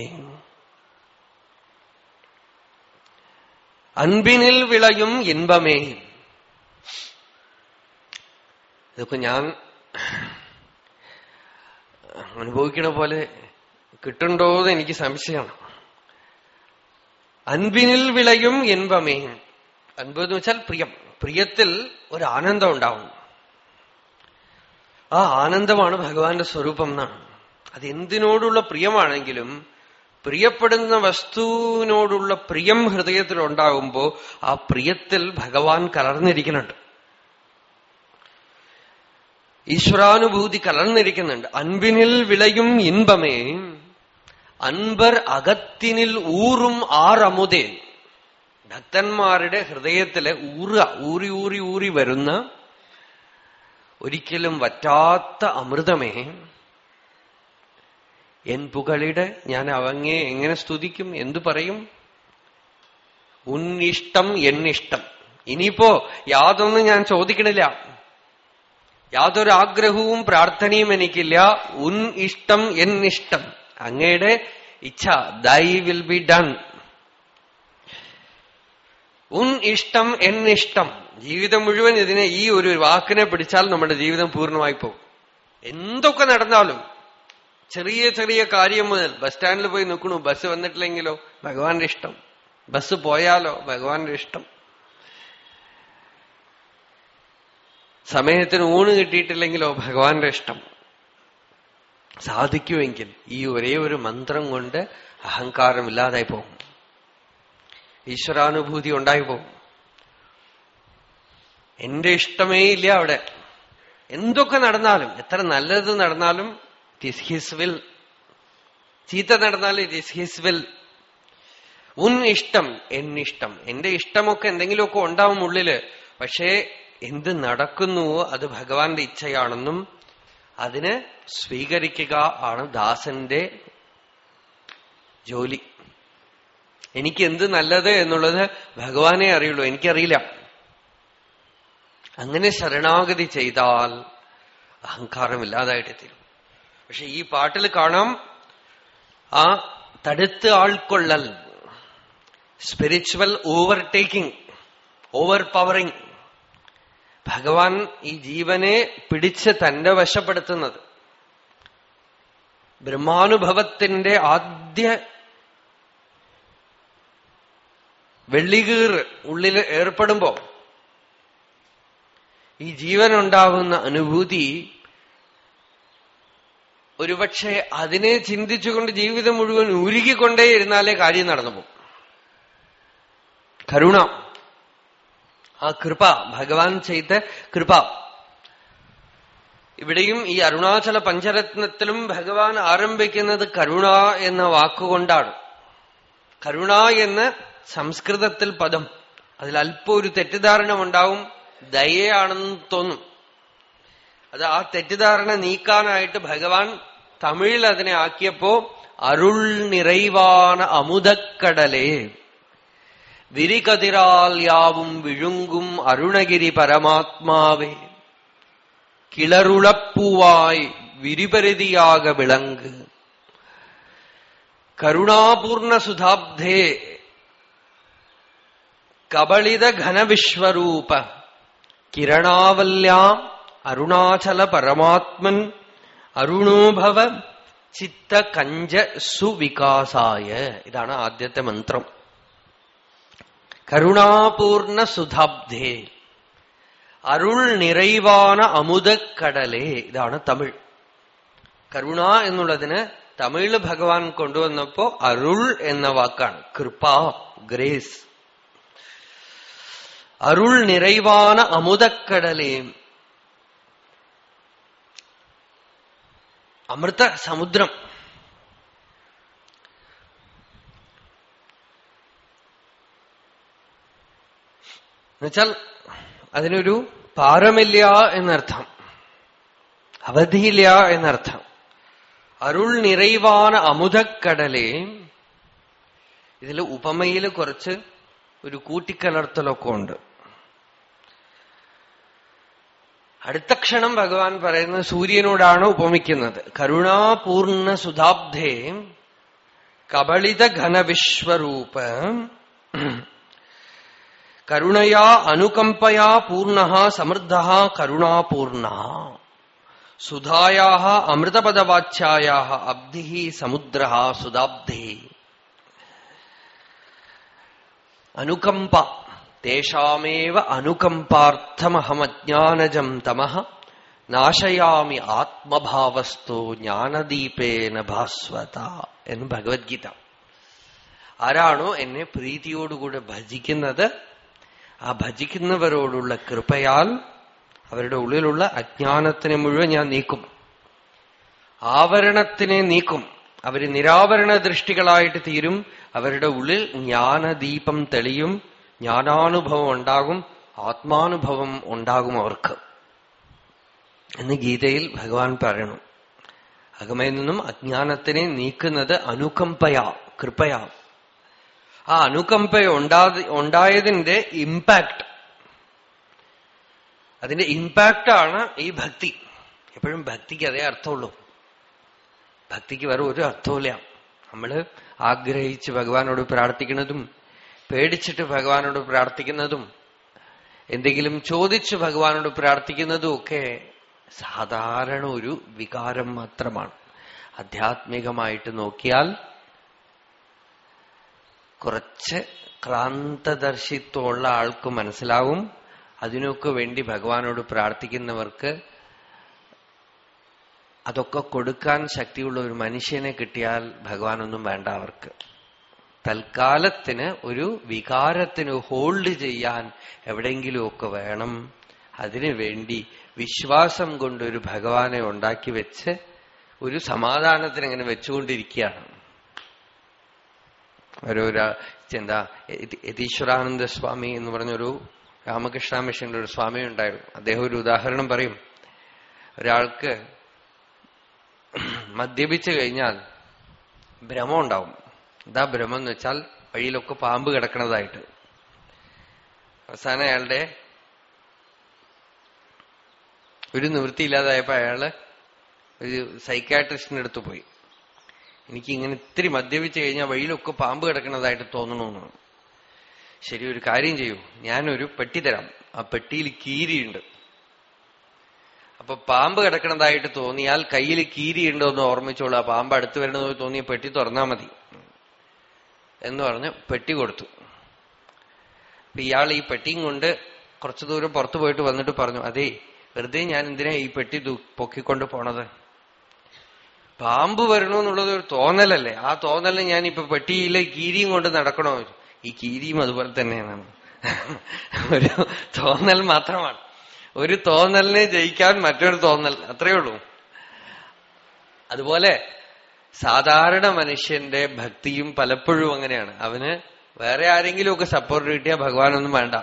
അൻപിനിൽ വിളയും ഇൻപമേ. ഇതൊക്കെ ഞാൻ അനുഭവിക്കണ പോലെ കിട്ടുണ്ടോന്ന് എനിക്ക് സംശയമാണ്. അൻപിനിൽ വിളയും ഇൻപമേ. അൻപ് എന്ന് വെച്ചാൽ പ്രിയം. പ്രിയത്തിൽ ഒരു ആനന്ദം ഉണ്ടാവും. ആ ആനന്ദമാണ് ഭഗവാന്റെ സ്വരൂപം എന്നാണ്. അതെന്തിനോടുള്ള പ്രിയമാണെങ്കിലും പ്രിയപ്പെടുന്ന വസ്തുവിനോടുള്ള പ്രിയം ഹൃദയത്തിൽ ഉണ്ടാകുമ്പോ ആ പ്രിയത്തിൽ ഭഗവാൻ കലർന്നിരിക്കുന്നുണ്ട്. ഈശ്വരാനുഭൂതി കലർന്നിരിക്കുന്നുണ്ട്. അൻപിനിൽ വിളയും ഇൻപമേ. അൻപർ അകത്തിനിൽ ഊറും ആറമുതേ. ഭക്തന്മാരുടെ ഹൃദയത്തിലെ ഊറുക ഊറി ഊറി ഊറി വരുന്ന ഒരിക്കലും വറ്റാത്ത അമൃതമേ. എൻ പുകളിടെ ഞാൻ അവങ്ങെ എങ്ങനെ സ്തുതിക്കും എന്തു പറയും? ഉന്നിഷ്ടം എന്നിഷ്ടം. ഇനിയിപ്പോ യാതൊന്നും ഞാൻ ചോദിക്കണില്ല. യാതൊരു ആഗ്രഹവും പ്രാർത്ഥനയും എനിക്കില്ല. ഉൻ ഇഷ്ടം എന്നിഷ്ടം. അങ്ങയുടെ ഇച്ഛ ദൈ വിൽ ബി ഡൺ ഉൻ ഇഷ്ടം എന്നിഷ്ടം ജീവിതം മുഴുവൻ ഇതിനെ ഈ ഒരു വാക്കിനെ പിടിച്ചാൽ നമ്മുടെ ജീവിതം പൂർണമായി പോകും. എന്തൊക്കെ നടന്നാലും ചെറിയ ചെറിയ കാര്യം മുതൽ ബസ് സ്റ്റാൻഡിൽ പോയി നിൽക്കണു ബസ് വന്നിട്ടില്ലെങ്കിലോ ഭഗവാന്റെ ഇഷ്ടം. ബസ് പോയാലോ ഭഗവാന്റെ ഇഷ്ടം. സമയത്തിന് ഊണ് കിട്ടിയിട്ടില്ലെങ്കിലോ ഭഗവാന്റെ ഇഷ്ടം. സാധിക്കുമെങ്കിൽ ഈ ഒരേ ഒരു മന്ത്രം കൊണ്ട് അഹങ്കാരം ഇല്ലാതായി പോകും. ഈശ്വരാനുഭൂതി ഉണ്ടായി പോകും. എന്റെ ഇഷ്ടമേ ഇല്ല അവിടെ. എന്തൊക്കെ നടന്നാലും എത്ര നല്ലത് നടന്നാലും ഇറ്റ് ചീത്ത നടന്നാലും ഇറ്റ് ഈസ് ഹിസ് ഉൻ ഇഷ്ടം എന്നിഷ്ടം എന്റെ ഇഷ്ടമൊക്കെ എന്തെങ്കിലുമൊക്കെ ഉണ്ടാവും ഉള്ളിൽ. പക്ഷേ എന്ത് നടക്കുന്നുവോ അത് ഭഗവാന്റെ ഇച്ഛയാണെന്നും അതിന് സ്വീകരിക്കുക ആണ് ദാസന്റെ ജോലി. എനിക്ക് എന്ത് നല്ലത് എന്നുള്ളത് ഭഗവാനെ അറിയുള്ളൂ എനിക്കറിയില്ല. അങ്ങനെ ശരണാഗതി ചെയ്താൽ അഹങ്കാരം ഇല്ലാതായിട്ട് തീരും പക്ഷെ ഈ പാട്ടിൽ കാണാം ആ തടുത്ത് ആൾക്കൊള്ളൽ സ്പിരിച്വൽ ഓവർടേക്കിംഗ് ഓവർ പവറിംഗ് ഭഗവാൻ ഈ ജീവനെ പിടിച്ച് തന്റെ വശപ്പെടുത്തുന്നത്. ബ്രഹ്മാനുഭവത്തിന്റെ ആദ്യ വെള്ളികീർ ഉള്ളിൽ ഏർപ്പെടുമ്പോ ഈ ജീവനുണ്ടാവുന്ന അനുഭൂതി ഒരുപക്ഷെ അതിനെ ചിന്തിച്ചുകൊണ്ട് ജീവിതം മുഴുവൻ ഉരുകിക്കൊണ്ടേ ഇരുന്നാലേ കാര്യം നടന്നു പോകും. കരുണ. ആ കൃപ ഭഗവാൻ ചെയ്ത കൃപ. ഇവിടെയും ഈ അരുണാചല പഞ്ചരത്നത്തിലും ഭഗവാൻ ആരംഭിക്കുന്നത് കരുണ എന്ന വാക്കുകൊണ്ടാണ്. കരുണ എന്ന് സംസ്കൃതത്തിൽ പദം. അതിൽ അല്പം ഒരു തെറ്റിദ്ധാരണ ഉണ്ടാവും ദയയാണെന്ന് തോന്നും. അത് ആ തെറ്റിദ്ധാരണ നീക്കാനായിട്ട് ഭഗവാൻ തമിഴിൽ അതിനെ ആക്കിയപ്പോ അരുൾ നിറൈവാന അമുദക്കടലേ. വിരികതിരാൽ യാവും വിഴുങ്കും അരുണഗിരി പരമാത്മാവേ. കിളറുളപ്പൂവായി വിരിപരിതിയാക വിളങ്ക്. കരുണാപൂർണ സുധാബ്ധേ. കബളിത ഘനവിശ്വരൂപ. കിരണാവല്യാം അരുണാചല പരമാത്മൻ. അരുണോഭവ ചിത്തകഞ്ച സുവികാസായ. ഇതാണ് ആദ്യത്തെ മന്ത്രം. കരുണാപൂർണ സുധാബ്ധേ അരുൾ നിറൈവാന അമുതക്കടലേ ഇതാണ് തമിഴ്. കരുണ എന്നുള്ളതിന് തമിഴിൽ ഭഗവാൻ കൊണ്ടുവന്നപ്പോ അരുൾ എന്ന വാക്കാണ്. കൃപ ഗ്രേസ്. അരുൾ നിറൈവാന അമുതക്കടലേ അമൃത സമുദ്രം എന്നുവെച്ചാൽ അതിനൊരു പാരമില്ല എന്നർത്ഥം. അവധിയില്ല എന്നർത്ഥം. അരുൾ നിറൈവാന അമുതക്കടലെ ഇതിൽ ഉപമയിൽ കുറച്ച് ഒരു കൂട്ടിക്കലർത്തലൊക്കെ ഉണ്ട്. അടുത്ത ക്ഷണം ഭഗവാൻ പറയുന്നത് സൂര്യനോടാണ് ഉപമിക്കുന്നത്. കരുണാപൂർണ സുധാബ്ധേ കബളിത ഘനവിശ്വരൂപ. കരുണയാ അനുകമ്പയാ പൂർണ സമൃദ്ധ കരുണാപൂർണ. സുധായാ അമൃതപദവാച്യായാ അബ്ധി സമുദ്ര സുധാബ്ധേ അനുകമ്പ തേഷാമേവ അനുകമ്പാർത്ഥമഹമജ്ഞാനജം തമഃ നാശയാമി ആത്മഭാവസ്ഥോ ജ്ഞാനദീപേന ഭാസ്വത എന്ന് ഭഗവത്ഗീത. ആരാണോ എന്നെ പ്രീതിയോടുകൂടെ ഭജിക്കുന്നത്? ആ ഭജിക്കുന്നവരോടുള്ള കൃപയാൽ അവരുടെ ഉള്ളിലുള്ള അജ്ഞാനത്തിനെ മുഴുവൻ ഞാൻ നീക്കും. ആവരണത്തിനെ നീക്കും. അവർ നിരാവരണ ദൃഷ്ടികളായിട്ട് തീരും. അവരുടെ ഉള്ളിൽ ജ്ഞാനദീപം തെളിയും. ജ്ഞാനാനുഭവം ഉണ്ടാകും. ആത്മാനുഭവം ഉണ്ടാകും അവർക്ക്. എന്ന് ഗീതയിൽ ഭഗവാൻ പറയണം. അകമയിൽ നിന്നും അജ്ഞാനത്തിനെ നീക്കുന്നത് അനുകമ്പയാ കൃപയാ. ആ അനുകമ്പ ഉണ്ടായതിന്റെ ഇമ്പാക്ട് അതിന്റെ ഇമ്പാക്റ്റാണ് ഈ ഭക്തി. എപ്പോഴും ഭക്തിക്ക് അതേ അർത്ഥമുള്ളൂ. ഭക്തിക്ക് വേറെ ഒരു അർത്ഥമില്ല നമ്മൾ ആഗ്രഹിച്ച് ഭഗവാനോട് പ്രാർത്ഥിക്കുന്നതും പേടിച്ചിട്ട് ഭഗവാനോട് പ്രാർത്ഥിക്കുന്നതും എന്തെങ്കിലും ചോദിച്ച് ഭഗവാനോട് പ്രാർത്ഥിക്കുന്നതും ഒക്കെ സാധാരണ ഒരു വികാരം മാത്രമാണ്. ആധ്യാത്മികമായിട്ട് നോക്കിയാൽ കുറച്ച് ക്രാന്തദർശിത്വമുള്ള ആൾക്ക് മനസ്സിലാവും. അതിനൊക്കെ വേണ്ടി ഭഗവാനോട് പ്രാർത്ഥിക്കുന്നവർക്ക് അതൊക്കെ കൊടുക്കാൻ ശക്തിയുള്ള ഒരു മനുഷ്യനെ കിട്ടിയാൽ ഭഗവാനൊന്നും വേണ്ട അവർക്ക്. തൽക്കാലത്തിന് ഒരു വികാരത്തിന് ഹോൾഡ് ചെയ്യാൻ എവിടെയെങ്കിലുമൊക്കെ വേണം. അതിനു വേണ്ടി വിശ്വാസം കൊണ്ടൊരു ഭഗവാനെ ഉണ്ടാക്കി വെച്ച് ഒരു സമാധാനത്തിന് ഇങ്ങനെ വെച്ചുകൊണ്ടിരിക്കുകയാണ്. ഒരു എന്താ യതീശ്വരാനന്ദ സ്വാമി എന്ന് പറഞ്ഞൊരു രാമകൃഷ്ണ മിഷന്റെ ഒരു സ്വാമി ഉണ്ടായിരുന്നു. അദ്ദേഹം ഒരു ഉദാഹരണം പറയും. ഒരാൾക്ക് മദ്യപിച്ചു കഴിഞ്ഞാൽ ഭ്രമം ഉണ്ടാവും. എന്താ ഭ്രമം എന്ന് വെച്ചാൽ വഴിയിലൊക്കെ പാമ്പ് കിടക്കണതായിട്ട് അവസാനം അയാളുടെ ഒരു നിവൃത്തിയില്ലാതായപ്പോ അയാൾ ഒരു സൈക്കാട്രിസ്റ്റിന്റെ അടുത്ത് പോയി. എനിക്ക് ഇങ്ങനെ ഇത്തിരി മദ്യപിച്ചു കഴിഞ്ഞാൽ വഴിയിലൊക്കെ പാമ്പ് കിടക്കുന്നതായിട്ട് തോന്നണമെന്ന് ശരി ഒരു കാര്യം ചെയ്യൂ. ഞാനൊരു പെട്ടി തരാം. ആ പെട്ടിയിൽ കീരിയുണ്ട്. അപ്പൊ പാമ്പ് കിടക്കണതായിട്ട് തോന്നിയാൽ കയ്യിൽ കീരിയുണ്ടോ എന്ന് ഓർമ്മിച്ചോളൂ. ആ പാമ്പ് അടുത്ത് വരണമെന്ന് തോന്നിയ പെട്ടി തുറന്നാ മതി. എന്ന് പറഞ്ഞ് പെട്ടി കൊടുത്തു. ഇയാൾ ഈ പെട്ടിയും കൊണ്ട് കുറച്ചു ദൂരം പുറത്തു പോയിട്ട് വന്നിട്ട് പറഞ്ഞു അതേ വെറുതെ ഞാൻ എന്തിനാ ഈ പെട്ടി പൊക്കിക്കൊണ്ട് പോണത്? പാമ്പ് വരണു എന്നുള്ളത് ഒരു തോന്നലല്ലേ? ആ തോന്നലിന് ഞാൻ ഇപ്പൊ പെട്ടിയിലെ കീരിയും കൊണ്ട് നടക്കണോ? ഈ കീരിയും അതുപോലെ തന്നെയാണ്. ഒരു തോന്നൽ മാത്രമാണ്. ഒരു തോന്നലിനെ ജയിക്കാൻ മറ്റൊരു തോന്നൽ അത്രയേ ഉള്ളൂ. അതുപോലെ സാധാരണ മനുഷ്യന്റെ ഭക്തിയും പലപ്പോഴും അങ്ങനെയാണ്. അവന് വേറെ ആരെങ്കിലുമൊക്കെ സപ്പോർട്ട് കിട്ടിയാൽ ഭഗവാനൊന്നും വേണ്ട.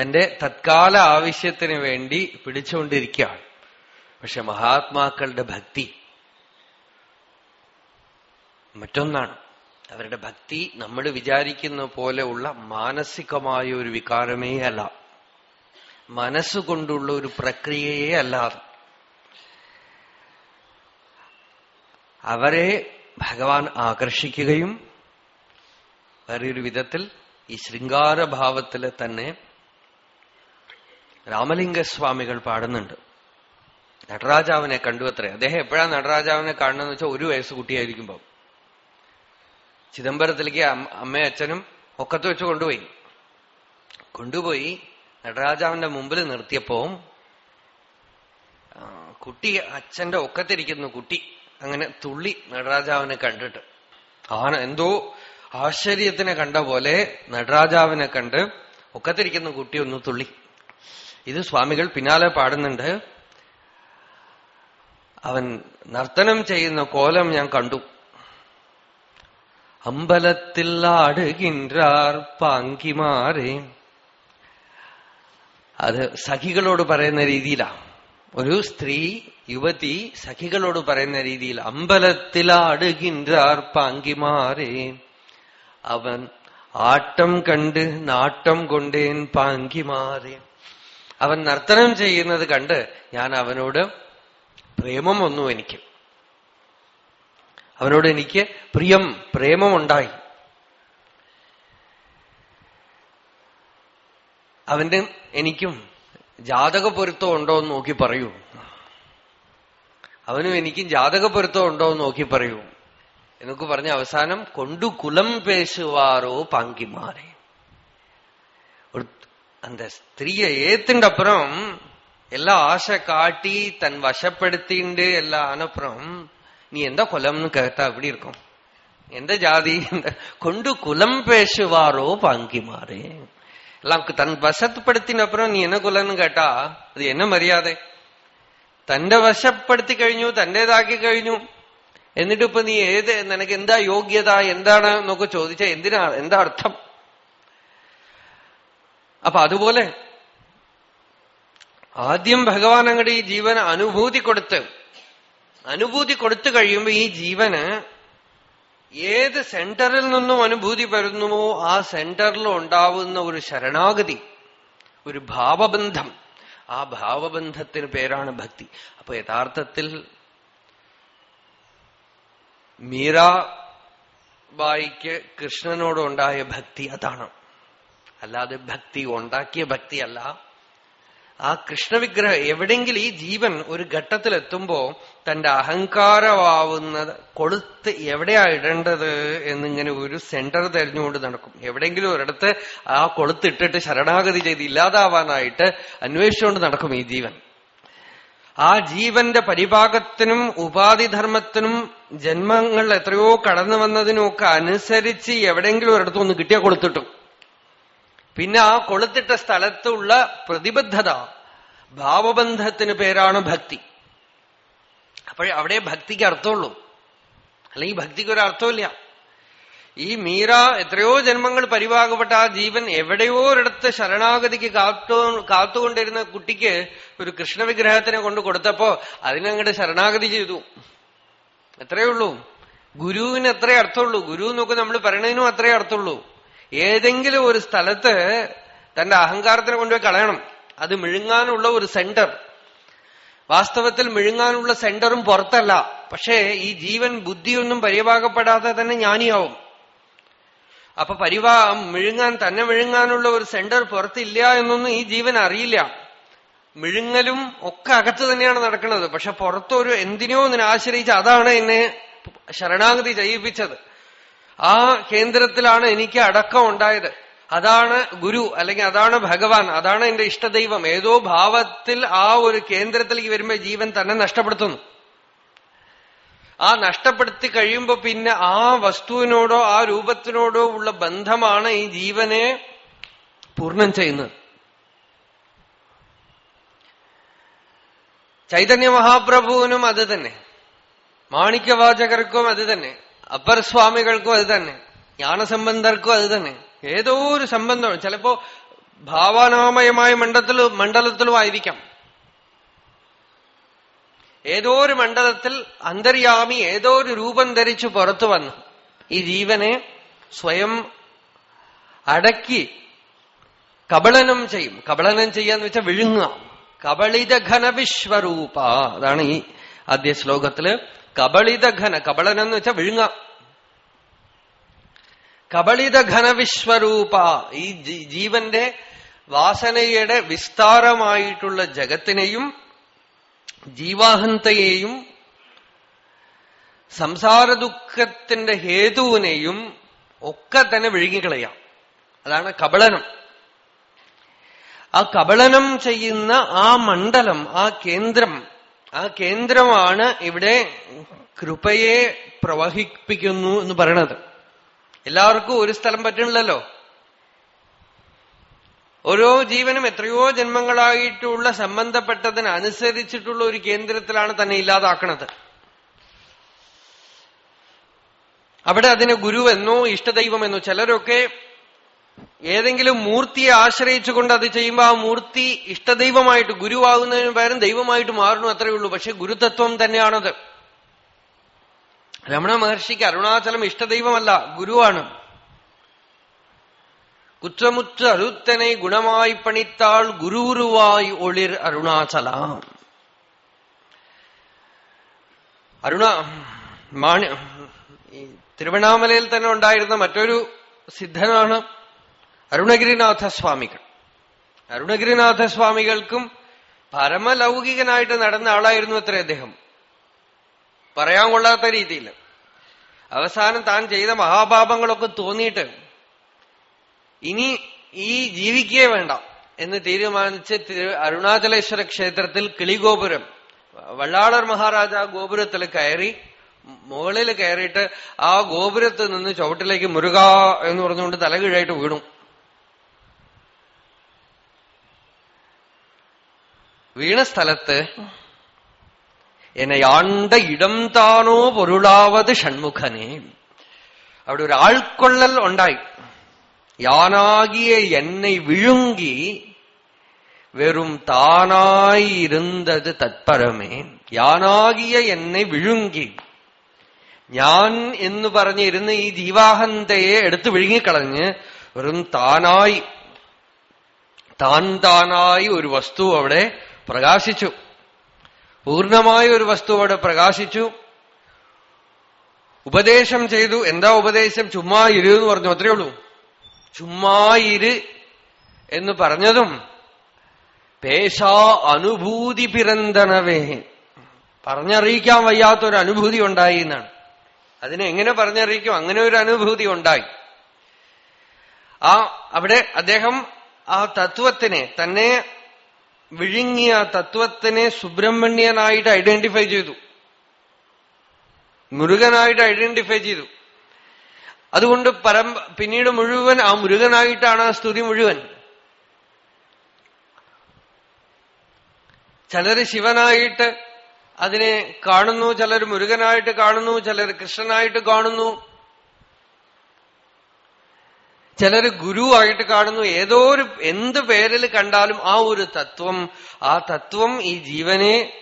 തന്റെ തത്കാല ആവശ്യത്തിന് വേണ്ടി പിടിച്ചുകൊണ്ടിരിക്കുകയാണ്. പക്ഷെ മഹാത്മാക്കളുടെ ഭക്തി മറ്റൊന്നാണ്. അവരുടെ ഭക്തി നമ്മൾ വിചാരിക്കുന്ന പോലെയുള്ള മാനസികമായ ഒരു വികാരമേ അല്ല. മനസ്സുകൊണ്ടുള്ള ഒരു പ്രക്രിയയെ അല്ലാതെ അവരെ ഭഗവാൻ ആകർഷിക്കുകയും വേറൊരു വിധത്തിൽ ഈ ശൃംഗാരഭാവത്തിലെ തന്നെ രാമലിംഗസ്വാമികൾ പാടുന്നുണ്ട്. നടരാജാവിനെ കണ്ടു അത്രേ അദ്ദേഹം എപ്പോഴാണ് നടരാജാവിനെ കാണുന്നതെന്ന് വെച്ചാൽ ഒരു വയസ്സ് കുട്ടിയായിരിക്കുമ്പോ. ചിദംബരത്തിലേക്ക് അമ്മയും അച്ഛനും ഒക്കത്ത് വെച്ച് കൊണ്ടുപോയി. കൊണ്ടുപോയി നടരാജാവിന്റെ മുമ്പിൽ നിർത്തിയപ്പോ കുട്ടി അച്ഛന്റെ ഒക്കത്തിരിക്കുന്നു കുട്ടി. അങ്ങനെ തുള്ളി നടരാജാവിനെ കണ്ടിട്ട്. ആണ് എന്തോ ആശ്ചര്യത്തിനെ കണ്ട പോലെ നടരാജാവിനെ കണ്ട് ഒക്കത്തിരിക്കുന്ന കുട്ടി ഒന്ന് തുള്ളി. ഇത് സ്വാമികൾ പിന്നാലെ പാടുന്നുണ്ട്. അവൻ നർത്തനം ചെയ്യുന്ന കോലം ഞാൻ കണ്ടു. അമ്പലത്തിൽ ആടുകിൻറാർ പാങ്കിമാരെ. അത് സഖികളോട് പറയുന്ന രീതിയിലാണ് ഒരു സ്ത്രീ യുവതി സഖികളോട് പറയുന്ന രീതിയിൽ അമ്പലത്തിലാടുകിൻറാർ പാങ്കിമാരെ. അവൻ ആട്ടം കണ്ട് നാട്ടം കൊണ്ടേൻ പാങ്കിമാരെ. അവൻ നർത്തനം ചെയ്യുന്നത് കണ്ട് ഞാൻ അവനോട് പ്രേമം എനിക്ക്. അവനോട് എനിക്ക് പ്രിയം പ്രേമമുണ്ടായി. അവന്റെ എനിക്കും ജാതക പൊരുത്തം ഉണ്ടോ എന്ന് നോക്കി പറയൂ. അവനും എനിക്കും ജാതക പൊരുത്തം ഉണ്ടോ എന്ന് നോക്കി പറയൂ. എന്നൊക്കെ പറഞ്ഞ അവസാനം കൊണ്ടു കുലം പേശുവാറോ പാങ്കിമാരെ. அந்த ஸ்திரீய ஏத்துண்ட அப்புறம் எல்லாம் ஆசை காட்டி தன் வசப்படுத்திண்டு எல்லாம் அனுப்புறம் நீ எந்த குலம்னு கேட்டா அப்படி இருக்கும் எந்த ஜாதி கொண்டு குலம் பேசுவாரோ பாங்கிமாறே எல்லாம் தன் വശപ്പെടുത്തിന അപ്പുറം നീ എന്നെ കൊല്ലെന്ന് കേട്ടാ അത് എന്നെ മര്യാദ തന്റെ വശപ്പെടുത്തി കഴിഞ്ഞു തന്റേതാക്കി കഴിഞ്ഞു എന്നിട്ട് ഇപ്പൊ നീ ഏത് നിനക്ക് എന്താ യോഗ്യത എന്താണ് എന്നൊക്കെ ചോദിച്ചാൽ എന്തിനാ എന്താ അർത്ഥം അപ്പൊ അതുപോലെ ആദ്യം ഭഗവാൻ അങ്ങടെ ഈ ജീവന് അനുഭൂതി കൊടുത്ത് അനുഭൂതി കൊടുത്തു കഴിയുമ്പോ ഈ ജീവന് ഏത് സെന്ററിൽ നിന്നും അനുഭൂതി വരുന്നുവോ ആ സെന്ററിൽ ഉണ്ടാവുന്ന ഒരു ശരണാഗതി ഒരു ഭാവബന്ധം. ആ ഭാവബന്ധത്തിന് പേരാണ് ഭക്തി. അപ്പൊ യഥാർത്ഥത്തിൽ മീരാബായിക്ക് കൃഷ്ണനോടുണ്ടായ ഭക്തി അതാണ്. അല്ലാതെ ഭക്തി ഉണ്ടാക്കിയ ഭക്തിയല്ല. ആ കൃഷ്ണവിഗ്രഹം എവിടെങ്കിലും ഈ ജീവൻ ഒരു ഘട്ടത്തിലെത്തുമ്പോ തന്റെ അഹങ്കാരമാവുന്നത് കൊളുത്ത് എവിടെയാ ഇടേണ്ടത് എന്നിങ്ങനെ ഒരു സെന്റർ തെരഞ്ഞുകൊണ്ട് നടക്കും. എവിടെങ്കിലും ഒരിടത്ത് ആ കൊളുത്ത് ഇട്ടിട്ട് ശരണാഗതി ചെയ്ത് ഇല്ലാതാവാനായിട്ട് അന്വേഷിച്ചുകൊണ്ട് നടക്കും ഈ ജീവൻ. ആ ജീവന്റെ പരിഭാഗത്തിനും ഉപാധിധർമ്മത്തിനും ജന്മങ്ങൾ എത്രയോ കടന്നു വന്നതിനും ഒക്കെ അനുസരിച്ച് എവിടെയെങ്കിലും ഒരിടത്തൊന്ന് ഒന്ന് കിട്ടിയാ കൊളുത്തിട്ടും. പിന്നെ ആ കൊളുത്തിട്ട സ്ഥലത്തുള്ള പ്രതിബദ്ധത ഭാവബന്ധത്തിന് പേരാണ് ഭക്തി. അപ്പോഴേ അവിടെ ഭക്തിക്ക് അർത്ഥമുള്ളൂ. അല്ലെങ്കിൽ ഭക്തിക്ക് ഒരു അർത്ഥമില്ല ഈ മീര എത്രയോ ജന്മങ്ങൾ പരിഭാഗപ്പെട്ട ആ ജീവൻ എവിടെയോ ഒരിടത്ത് ശരണാഗതിക്ക് കാത്തു കാത്തുകൊണ്ടിരുന്ന കുട്ടിക്ക് ഒരു കൃഷ്ണവിഗ്രഹത്തിനെ കൊണ്ട് കൊടുത്തപ്പോ അതിനങ്ങോട്ട് ശരണാഗതി ചെയ്തു. എത്രയേ ഉള്ളൂ. ഗുരുവിന് എത്ര അർത്ഥമുള്ളൂ. ഗുരു എന്നൊക്കെ നമ്മൾ പറയണതിനും അത്രേ അർത്ഥമുള്ളൂ. ഏതെങ്കിലും ഒരു സ്ഥലത്ത് തന്റെ അഹങ്കാരത്തിനെ കൊണ്ടുപോയി കളയണം. അത് മിഴുങ്ങാനുള്ള ഒരു സെന്റർ. വാസ്തവത്തിൽ മിഴുങ്ങാനുള്ള സെന്ററും പുറത്തല്ല. പക്ഷേ ഈ ജീവൻ ബുദ്ധിയൊന്നും പരിഭാഗപ്പെടാതെ തന്നെ ജ്ഞാനിയാവും. അപ്പൊ പരിവാ മിഴുങ്ങാൻ തന്നെ മിഴുങ്ങാനുള്ള ഒരു സെന്റർ പുറത്തില്ല എന്നൊന്നും ഈ ജീവൻ അറിയില്ല. മിഴുങ്ങലും ഒക്കെ അകത്ത് തന്നെയാണ് നടക്കുന്നത്. പക്ഷെ പുറത്തൊരു എന്തിനോ ഒന്നിനെ ആശ്രയിച്ച് അതാണ് എന്നെ ശരണാഗതി ചെയ്യിപ്പിച്ചത്. ആ കേന്ദ്രത്തിലാണ് എനിക്ക് അടക്കം ഉണ്ടായത്. അതാണ് ഗുരു അല്ലെങ്കിൽ അതാണ് ഭഗവാൻ അതാണ് എന്റെ ഇഷ്ടദൈവം. ഏതോ ഭാവത്തിൽ ആ ഒരു കേന്ദ്രത്തിലേക്ക് വരുമ്പോ ജീവൻ തന്നെ നഷ്ടപ്പെടുത്തുന്നു. ആ നഷ്ടപ്പെടുത്തി കഴിയുമ്പോ പിന്നെ ആ വസ്തുവിനോടോ ആ രൂപത്തിനോടോ ഉള്ള ബന്ധമാണ് ഈ ജീവനെ പൂർണം ചെയ്യുന്നത്. ചൈതന്യ മഹാപ്രഭുവിനും അത് തന്നെ. മാണിക്യവാചകർക്കും അത് തന്നെ. അപ്പർ സ്വാമികൾക്കും അത് തന്നെ. ജ്ഞാനസംബന്ധർക്കും അത് തന്നെ. ഏതോ ഒരു സംബന്ധമാണ് ചിലപ്പോ ഭാവനാമയമായ മണ്ഡലത്തിൽ മണ്ഡലത്തിലും ആയിരിക്കാം. ഏതോ ഒരു മണ്ഡലത്തിൽ അന്തര്യാമി ഏതോ ഒരു രൂപം ധരിച്ചു പുറത്തു വന്നു ഈ ജീവനെ സ്വയം അടക്കി കബളനം ചെയ്യും. കബളനം ചെയ്യാന്ന് വെച്ചാൽ വിഴുങ്ങുക. കബളിത ഘനവിശ്വരൂപ. അതാണ് ഈ ആദ്യ ശ്ലോകത്തിൽ കബളിത ഘന കബളനം എന്ന് വെച്ചാൽ വിഴുങ്ങ. കബളിത ഘനവിശ്വരൂപ ഈ ജീവന്റെ വാസനയുടെ വിസ്താരമായിട്ടുള്ള ജഗത്തിനെയും ജീവാഹന്തയെയും സംസാര ദുഃഖത്തിന്റെ ഹേതുവിനെയും ഒക്കെ തന്നെ വിഴുങ്ങിക്കളയാം. അതാണ് കബളനം. ആ കബളനം ചെയ്യുന്ന ആ മണ്ഡലം ആ കേന്ദ്രം ആ കേന്ദ്രമാണ് ഇവിടെ കൃപയെ പ്രവഹിപ്പിക്കുന്നു എന്ന് പറയണത്. എല്ലാവർക്കും ഒരു സ്ഥലം പറ്റണില്ലല്ലോ. ഓരോ ജീവനും എത്രയോ ജന്മങ്ങളായിട്ടുള്ള സംബന്ധപ്പെട്ടതിനനുസരിച്ചിട്ടുള്ള ഒരു കേന്ദ്രത്തിലാണ് തന്നെ ഇല്ലാതാക്കണത്. അവിടെ അതിന് ഗുരുവെന്നോ ഇഷ്ടദൈവമെന്നോ ചിലരൊക്കെ ഏതെങ്കിലും മൂർത്തിയെ ആശ്രയിച്ചുകൊണ്ട് അത് ചെയ്യുമ്പോൾ ആ മൂർത്തി ഇഷ്ടദൈവമായിട്ട് ഗുരുവാകുന്നതിന് പകരം ദൈവമായിട്ട് മാറണം അത്രയേ ഉള്ളൂ. പക്ഷെ ഗുരുതത്വം തന്നെയാണത്. രമണ മഹർഷിക്ക് അരുണാചലം ഇഷ്ടദൈവമല്ല ഗുരുവാണ്. കുറ്റമുറ്റ അരുത്തനെ ഗുണമായി പണിത്താൾ ഗുരുവായി ഒളിർ അരുണാചല. അരുണ മാണി തിരുവണ്ണാമലയിൽ തന്നെ ഉണ്ടായിരുന്ന മറ്റൊരു സിദ്ധനാണ് അരുണഗിരിനാഥ സ്വാമികൾ അരുണഗിരിനാഥ സ്വാമികൾക്കും പരമലൗകികനായിട്ട് നടന്ന ആളായിരുന്നു അത്ര അദ്ദേഹം. പറയാൻ കൊള്ളാത്ത രീതിയിൽ. അവസാനം താൻ ചെയ്ത മഹാപാപങ്ങളൊക്കെ തോന്നിയിട്ട് ഇനി ഈ ജീവിക്കേ വേണ്ട എന്ന് തീരുമാനിച്ച് അരുണാചലേശ്വര ക്ഷേത്രത്തിൽ കിളിഗോപുരം വള്ളാളർ മഹാരാജ ഗോപുരത്തിൽ കയറി മുകളിൽ കയറിയിട്ട് ആ ഗോപുരത്ത് നിന്ന് ചുവട്ടിലേക്ക് മുരുക എന്ന് പറഞ്ഞുകൊണ്ട് തലകീഴായിട്ട് വീണു. വീണ സ്ഥലത്ത് എന്നെ ആണ്ട ഇടം താനോ പൊരുളാവത് ഷൺമുഖനെ. അവിടെ ഒരു ആൾക്കൊള്ളൽ ഉണ്ടായി. യാനാകിയ എന്നെ വിഴുങ്കി വെറും താനായി ഇരുന്നത് തത്പരമേ. യാനാകിയ എന്നെ വിഴുങ്കി. ഞാൻ എന്ന് പറഞ്ഞിരുന്ന ഈ ജീവാഹന്തയെ എടുത്തു വിഴുങ്ങിക്കളഞ്ഞ് വെറും താനായി താൻ താനായി ഒരു വസ്തു അവിടെ പ്രകാശിച്ചു. പൂർണമായ ഒരു വസ്തു അവിടെ പ്രകാശിച്ചു. ഉപദേശം ചെയ്തു. എന്താ ഉപദേശം? ചുമ്മാ ഇരു എന്ന് പറഞ്ഞു. അത്രയേ ഉള്ളൂ. ചുമ്മാ ഇരു എന്ന് പറഞ്ഞതും പേശാ അനുഭൂതി പിറന്തണവേ പറഞ്ഞറിയിക്കാൻ വയ്യാത്തൊരു അനുഭൂതി ഉണ്ടായി എന്നാണ്. അതിനെ എങ്ങനെ പറഞ്ഞറിയിക്കും? അങ്ങനെ ഒരു അനുഭൂതി ഉണ്ടായി. ആ അവിടെ അദ്ദേഹം ആ തത്വത്തിനെ തന്നെ വിഴുങ്ങിയ തത്വത്തിനെ സുബ്രഹ്മണ്യനായിട്ട് ഐഡന്റിഫൈ ചെയ്തു. മുരുകനായിട്ട് ഐഡന്റിഫൈ ചെയ്തു. അതുകൊണ്ട് പരം പിന്നീട് മുഴുവൻ ആ മുരുകനായിട്ടാണ് ആ സ്തുതി മുഴുവൻ. ചിലര് ശിവനായിട്ട് അതിനെ കാണുന്നു ചിലർ മുരുകനായിട്ട് കാണുന്നു ചിലർ കൃഷ്ണനായിട്ട് കാണുന്നു. ചിലര് ഗുരുവായിട്ട് കാണുന്നു. ഏതോ ഒരു എന്ത് പേരിൽ കണ്ടാലും ആ ഒരു തത്വം ആ തത്വം ഈ ജീവനെ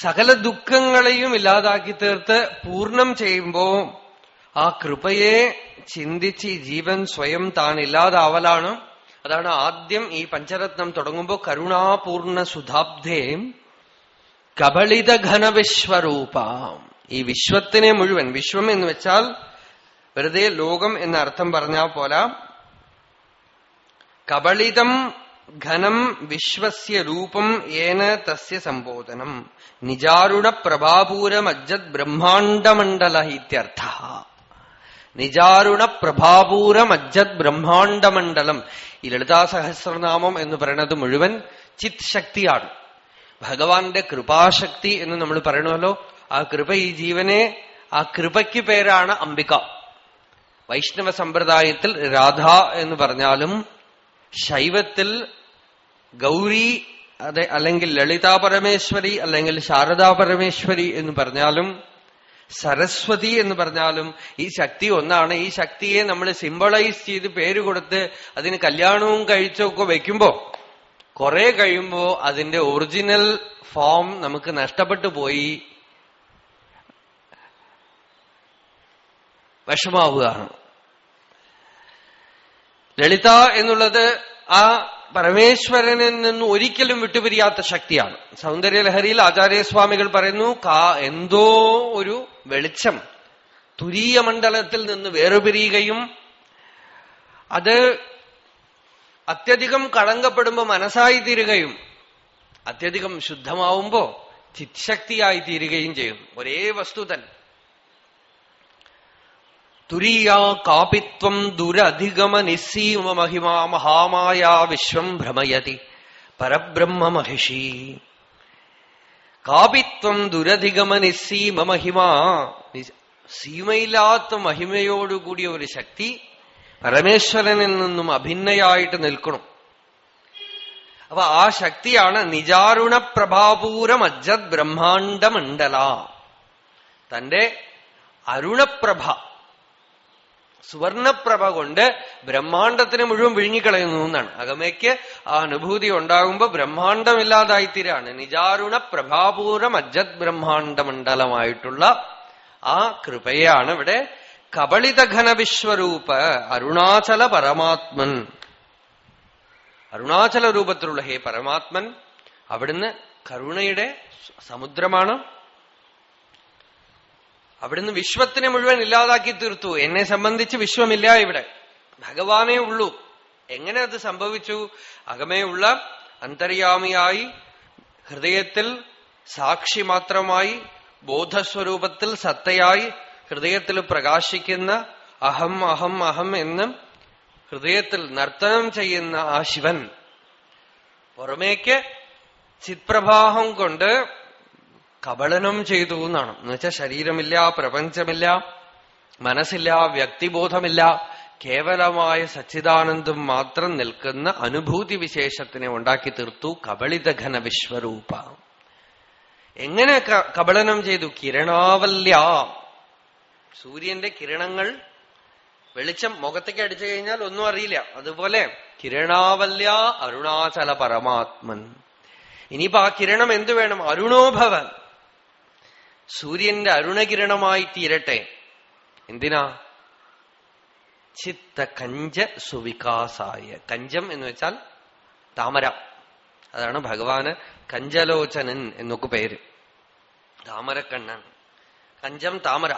സകല ദുഃഖങ്ങളെയും ഇല്ലാതാക്കി തീർത്ത് പൂർണം ചെയ്യുമ്പോ ആ കൃപയെ ചിന്തിച്ച് ഈ ജീവൻ സ്വയം താൻ ഇല്ലാതാവലാണ്. അതാണ് ആദ്യം ഈ പഞ്ചരത്നം തുടങ്ങുമ്പോ കരുണാപൂർണ സുധാബ്ധേ കബളിത ഘനവിശ്വരൂപ. ഈ വിശ്വത്തിനെ മുഴുവൻ വിശ്വം എന്ന് വെച്ചാൽ വെറുതെ ലോകം എന്ന അർത്ഥം പറഞ്ഞാൽ പോല കബളിതം ഘനം വിശ്വസ്യ രൂപം ഏന തസ്യ സംബോധനം. നിജാരുണ പ്രഭാപൂരമജ്ജത് ബ്രഹ്മാണ്ടമണ്ഡല ഇത്യർത്ഥ നിജാരുണ പ്രഭാപൂരമജ്ജത് ബ്രഹ്മാണ്ടമണ്ഡലം ഈ ലളിതാ സഹസ്രനാമം എന്ന് പറയുന്നത് മുഴുവൻ ചിത് ശക്തിയാണ്. ഭഗവാന്റെ കൃപാശക്തി എന്ന് നമ്മൾ പറയണമല്ലോ. ആ കൃപ ഈ ജീവനെ ആ കൃപയ്ക്ക് പേരാണ് അംബിക. വൈഷ്ണവ സമ്പ്രദായത്തിൽ രാധ എന്ന് പറഞ്ഞാലും ശൈവത്തിൽ ഗൗരി അതെ അല്ലെങ്കിൽ ലളിതാ പരമേശ്വരി അല്ലെങ്കിൽ ശാരദാ പരമേശ്വരി എന്ന് പറഞ്ഞാലും സരസ്വതി എന്ന് പറഞ്ഞാലും ഈ ശക്തി ഒന്നാണ്. ഈ ശക്തിയെ നമ്മൾ സിംബളൈസ് ചെയ്ത് പേര് കൊടുത്ത് അതിന് കല്യാണവും കഴിച്ചൊക്കെ വെക്കുമ്പോ കുറെ കഴിയുമ്പോ അതിന്റെ ഒറിജിനൽ ഫോം നമുക്ക് നഷ്ടപ്പെട്ടു പോയി. വിഷമാവുകയാണ്. ലളിത എന്നുള്ളത് ആ പരമേശ്വരനിൽ നിന്ന് ഒരിക്കലും വിട്ടുപിരിയാത്ത ശക്തിയാണ്. സൗന്ദര്യലഹരിയിൽ ആചാര്യസ്വാമികൾ പറയുന്നു കാ എന്തോ ഒരു വെളിച്ചം തുരീയ മണ്ഡലത്തിൽ നിന്ന് വേറുപിരിയുകയും അത് അത്യധികം കളങ്കപ്പെടുമ്പോ മനസ്സായി തീരുകയും അത്യധികം ശുദ്ധമാവുമ്പോ ചിത്ശക്തിയായി തീരുകയും ചെയ്യും. ഒരേ വസ്തു തന്നെ. തുരീയാ കാപിത്വം ദുരധിഗമ നിസ്സീമ മഹിമാ മഹാമായ വിശ്വം ഭ്രമയതി. പരബ്രഹ്മ മഹിഷി. കാപിത്വം ദുരധിഗമ നിസ്സീമ മഹിമ സീമയില്ലാത്ത മഹിമയോടുകൂടിയ ഒരു ശക്തി പരമേശ്വരനിൽ നിന്നും അഭിന്നയായിട്ട് നിൽക്കണം. അപ്പൊ ആ ശക്തിയാണ് നിജാരുണ പ്രഭാപൂരം അജ്ജത് ബ്രഹ്മാണ്ട മണ്ഡല. തന്റെ അരുണപ്രഭ സുവർണപ്രഭ കൊണ്ട് ബ്രഹ്മാണ്ടത്തിന് മുഴുവൻ വിഴുങ്ങിക്കളയുന്നു എന്നാണ്. അകമയ്ക്ക് ആ അനുഭൂതി ഉണ്ടാകുമ്പോ ബ്രഹ്മാണ്ടമില്ലാതായിത്തീരാണ് നിജാരുണ പ്രഭാപൂർവം അജ്ജത് ബ്രഹ്മാണ്ട മണ്ഡലമായിട്ടുള്ള ആ കൃപയാണ് ഇവിടെ കബളിതഘനവിശ്വരൂപ അരുണാചല പരമാത്മൻ. അരുണാചല രൂപത്തിലുള്ള ഹേ പരമാത്മൻ അവിടുന്ന് കരുണയുടെ സമുദ്രമാണ്. അവിടുന്ന് വിശ്വത്തിനെ മുഴുവൻ ഇല്ലാതാക്കി തീർത്തു. എന്നെ സംബന്ധിച്ച് വിശ്വമില്ല ഇവിടെ. ഭഗവാനേ ഉള്ളൂ. എങ്ങനെ അത് സംഭവിച്ചു? അകമേ ഉള്ള അന്തര്യാമിയായി ഹൃദയത്തിൽ സാക്ഷി മാത്രമായി ബോധസ്വരൂപത്തിൽ സത്തയായി ഹൃദയത്തിൽ പ്രകാശിക്കുന്ന അഹം അഹം അഹം എന്ന് ഹൃദയത്തിൽ നർത്തനം ചെയ്യുന്ന ആ ശിവൻ. പുറമേക്ക് ചിത്പ്രവാഹം കൊണ്ട് കബളനം ചെയ്തു എന്നാണ്. എന്നുവെച്ചാൽ ശരീരമില്ല പ്രപഞ്ചമില്ല മനസ്സില്ല വ്യക്തിബോധമില്ല. കേവലമായ സച്ചിദാനന്ദം മാത്രം നിൽക്കുന്ന അനുഭൂതി വിശേഷത്തിനെ ഉണ്ടാക്കി തീർത്തു കബളിതഘന വിശ്വരൂപ. എങ്ങനെ കബളനം ചെയ്തു? കിരണാവല്യ. സൂര്യന്റെ കിരണങ്ങൾ വെളിച്ചം മുഖത്തേക്ക് അടിച്ചു കഴിഞ്ഞാൽ ഒന്നും അറിയില്ല. അതുപോലെ കിരണാവല്യ അരുണാചല പരമാത്മൻ. ഇനിയിപ്പോ ആ കിരണം എന്തു വേണം? അരുണോഭവൻ. സൂര്യന്റെ അരുണകിരണമായി തീരട്ടെ. എന്തിനാ? ചിത്ത കഞ്ച സുവികാസായ. കഞ്ചം എന്ന് വെച്ചാൽ താമര. അതാണ് ഭഗവാന് കഞ്ചലോചനൻ എന്നൊക്കെ പേര്. താമരക്കണ്ണൻ. കഞ്ചം താമര.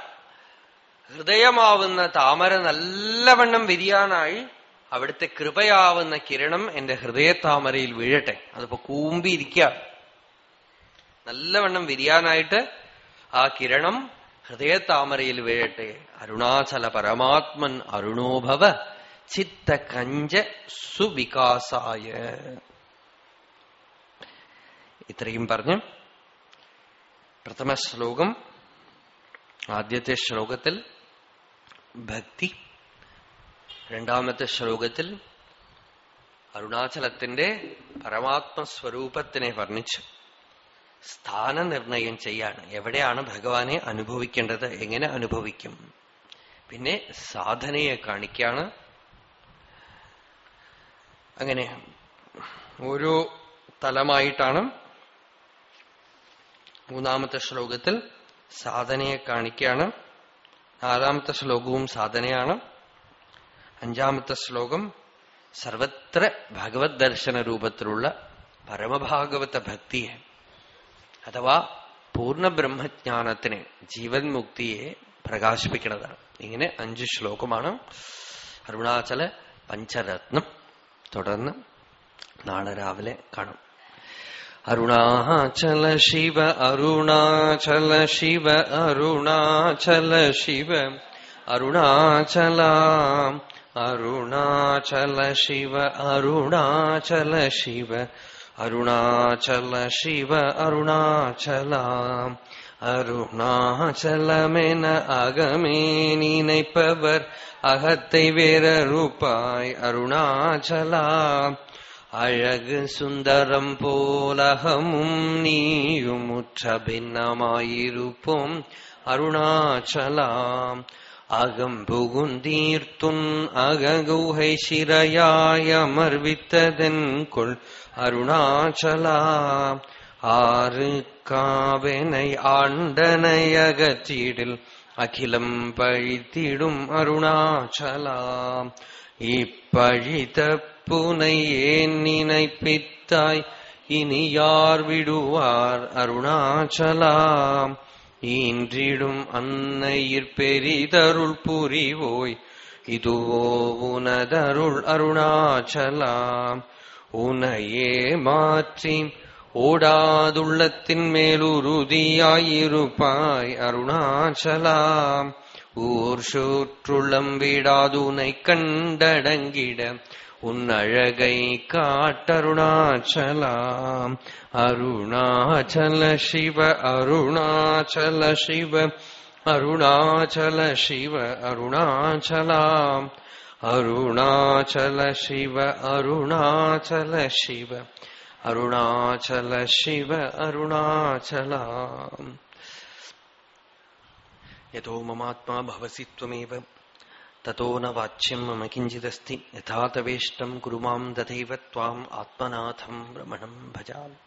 ഹൃദയമാവുന്ന താമര നല്ലവണ്ണം വിരിയാനായി അവിടുത്തെ കൃപയാവുന്ന കിരണം എന്റെ ഹൃദയത്താമരയിൽ വീഴട്ടെ. അതിപ്പോ കൂമ്പിയിരിക്കുക നല്ലവണ്ണം വിരിയാനായിട്ട് ആ കിരണം ഹൃദയത്താമരയിൽ വീഴട്ടെ അരുണാചല പരമാത്മൻ അരുണോഭവ ചിത്ത കഞ്ച സുവികാസായ. ഇത്രയും പറഞ്ഞ് പ്രഥമ ശ്ലോകം ആദ്യത്തെ ശ്ലോകത്തിൽ ഭക്തി രണ്ടാമത്തെ ശ്ലോകത്തിൽ അരുണാചലത്തിന്റെ പരമാത്മസ്വരൂപത്തിനെ വർണിച്ചു സ്ഥാനനിർണയം ചെയ്യാണ്. എവിടെയാണ് ഭഗവാനെ അനുഭവിക്കേണ്ടത്? എങ്ങനെ അനുഭവിക്കും? പിന്നെ സാധനയെ കാണിക്കാണ്. അങ്ങനെ ഓരോ തലമായിട്ടാണ് മൂന്നാമത്തെ ശ്ലോകത്തിൽ സാധനയെ കാണിക്കുകയാണ് നാലാമത്തെ ശ്ലോകവും സാധനയാണ്. അഞ്ചാമത്തെ ശ്ലോകം സർവത്ര ഭഗവത് ദർശന രൂപത്തിലുള്ള പരമഭാഗവത ഭക്തിയെ അഥവാ പൂർണ ബ്രഹ്മജ്ഞാനത്തിന് ജീവൻ മുക്തിയെ പ്രകാശിപ്പിക്കുന്നതാണ്. ഇങ്ങനെ അഞ്ച് ശ്ലോകമാണ്. അരുണാചല പഞ്ചരത്നം. തുടർന്ന് നാളെ രാവിലെ കാണും. അരുണാചല ശിവ അരുണാചല ശിവ അരുണാചല ശിവ അരുണാചല അരുണാചല ശിവ അരുണാചല ശിവ அருணாச்சல சிவ அருணாச்சலாம். அருணாச்சலமென அகமே நினைப்பவர் அகத்தை வேறறுப்பாய் அருணாச்சலா அழகு சுந்தரம் போலகமும் நீயும் முற்ற பின்னமாயிருப்போம் அருணாச்சலாம். அகம் புகுந்தீர்த்துன் அககுகை சிறையாய் அமர்வித்ததென் கொள் அருணாச்சலா ஆறு காவனை ஆண்டனை அகற்றிடில் அகிலம் பழித்திடும் அருணாச்சலா இப்பழித்த புனை ஏன் நினைப்பித்தாய் இனி யார் விடுவார் அருணாச்சலா ஈன்றிடும் அன்னையிற் பெரிதருள் புரிவோய். இதுவோ உனதருள் அருணாச்சலாம். உனையே மாற்றி ஓடாதுள்ளத்தின் மேலுறுதியாயிருப்பாய் அருணாச்சலாம். ஊர் சூற்றுளம் விடாதுனை கண்டடங்கிட. உன் அழகை காட்டருணாச்சலாம் அருணாச்சல சிவ அருணாச்சல சிவ அருணாச்சல சிவ அருணாச்சலாம் அருணாச்சல சிவ அருணாச்சல சிவ அருணாச்சல சிவ அருணாச்சலாம் यतो ममात्मा भवसि त्वमेव തതോ ന വാച്യം മമ കിഞ്ചിദസ്തി യഥാതവേഷ്ടം കുരുമാം ദഥൈവ ത്വാം ആത്മനാഥം രമണം ഭജാമി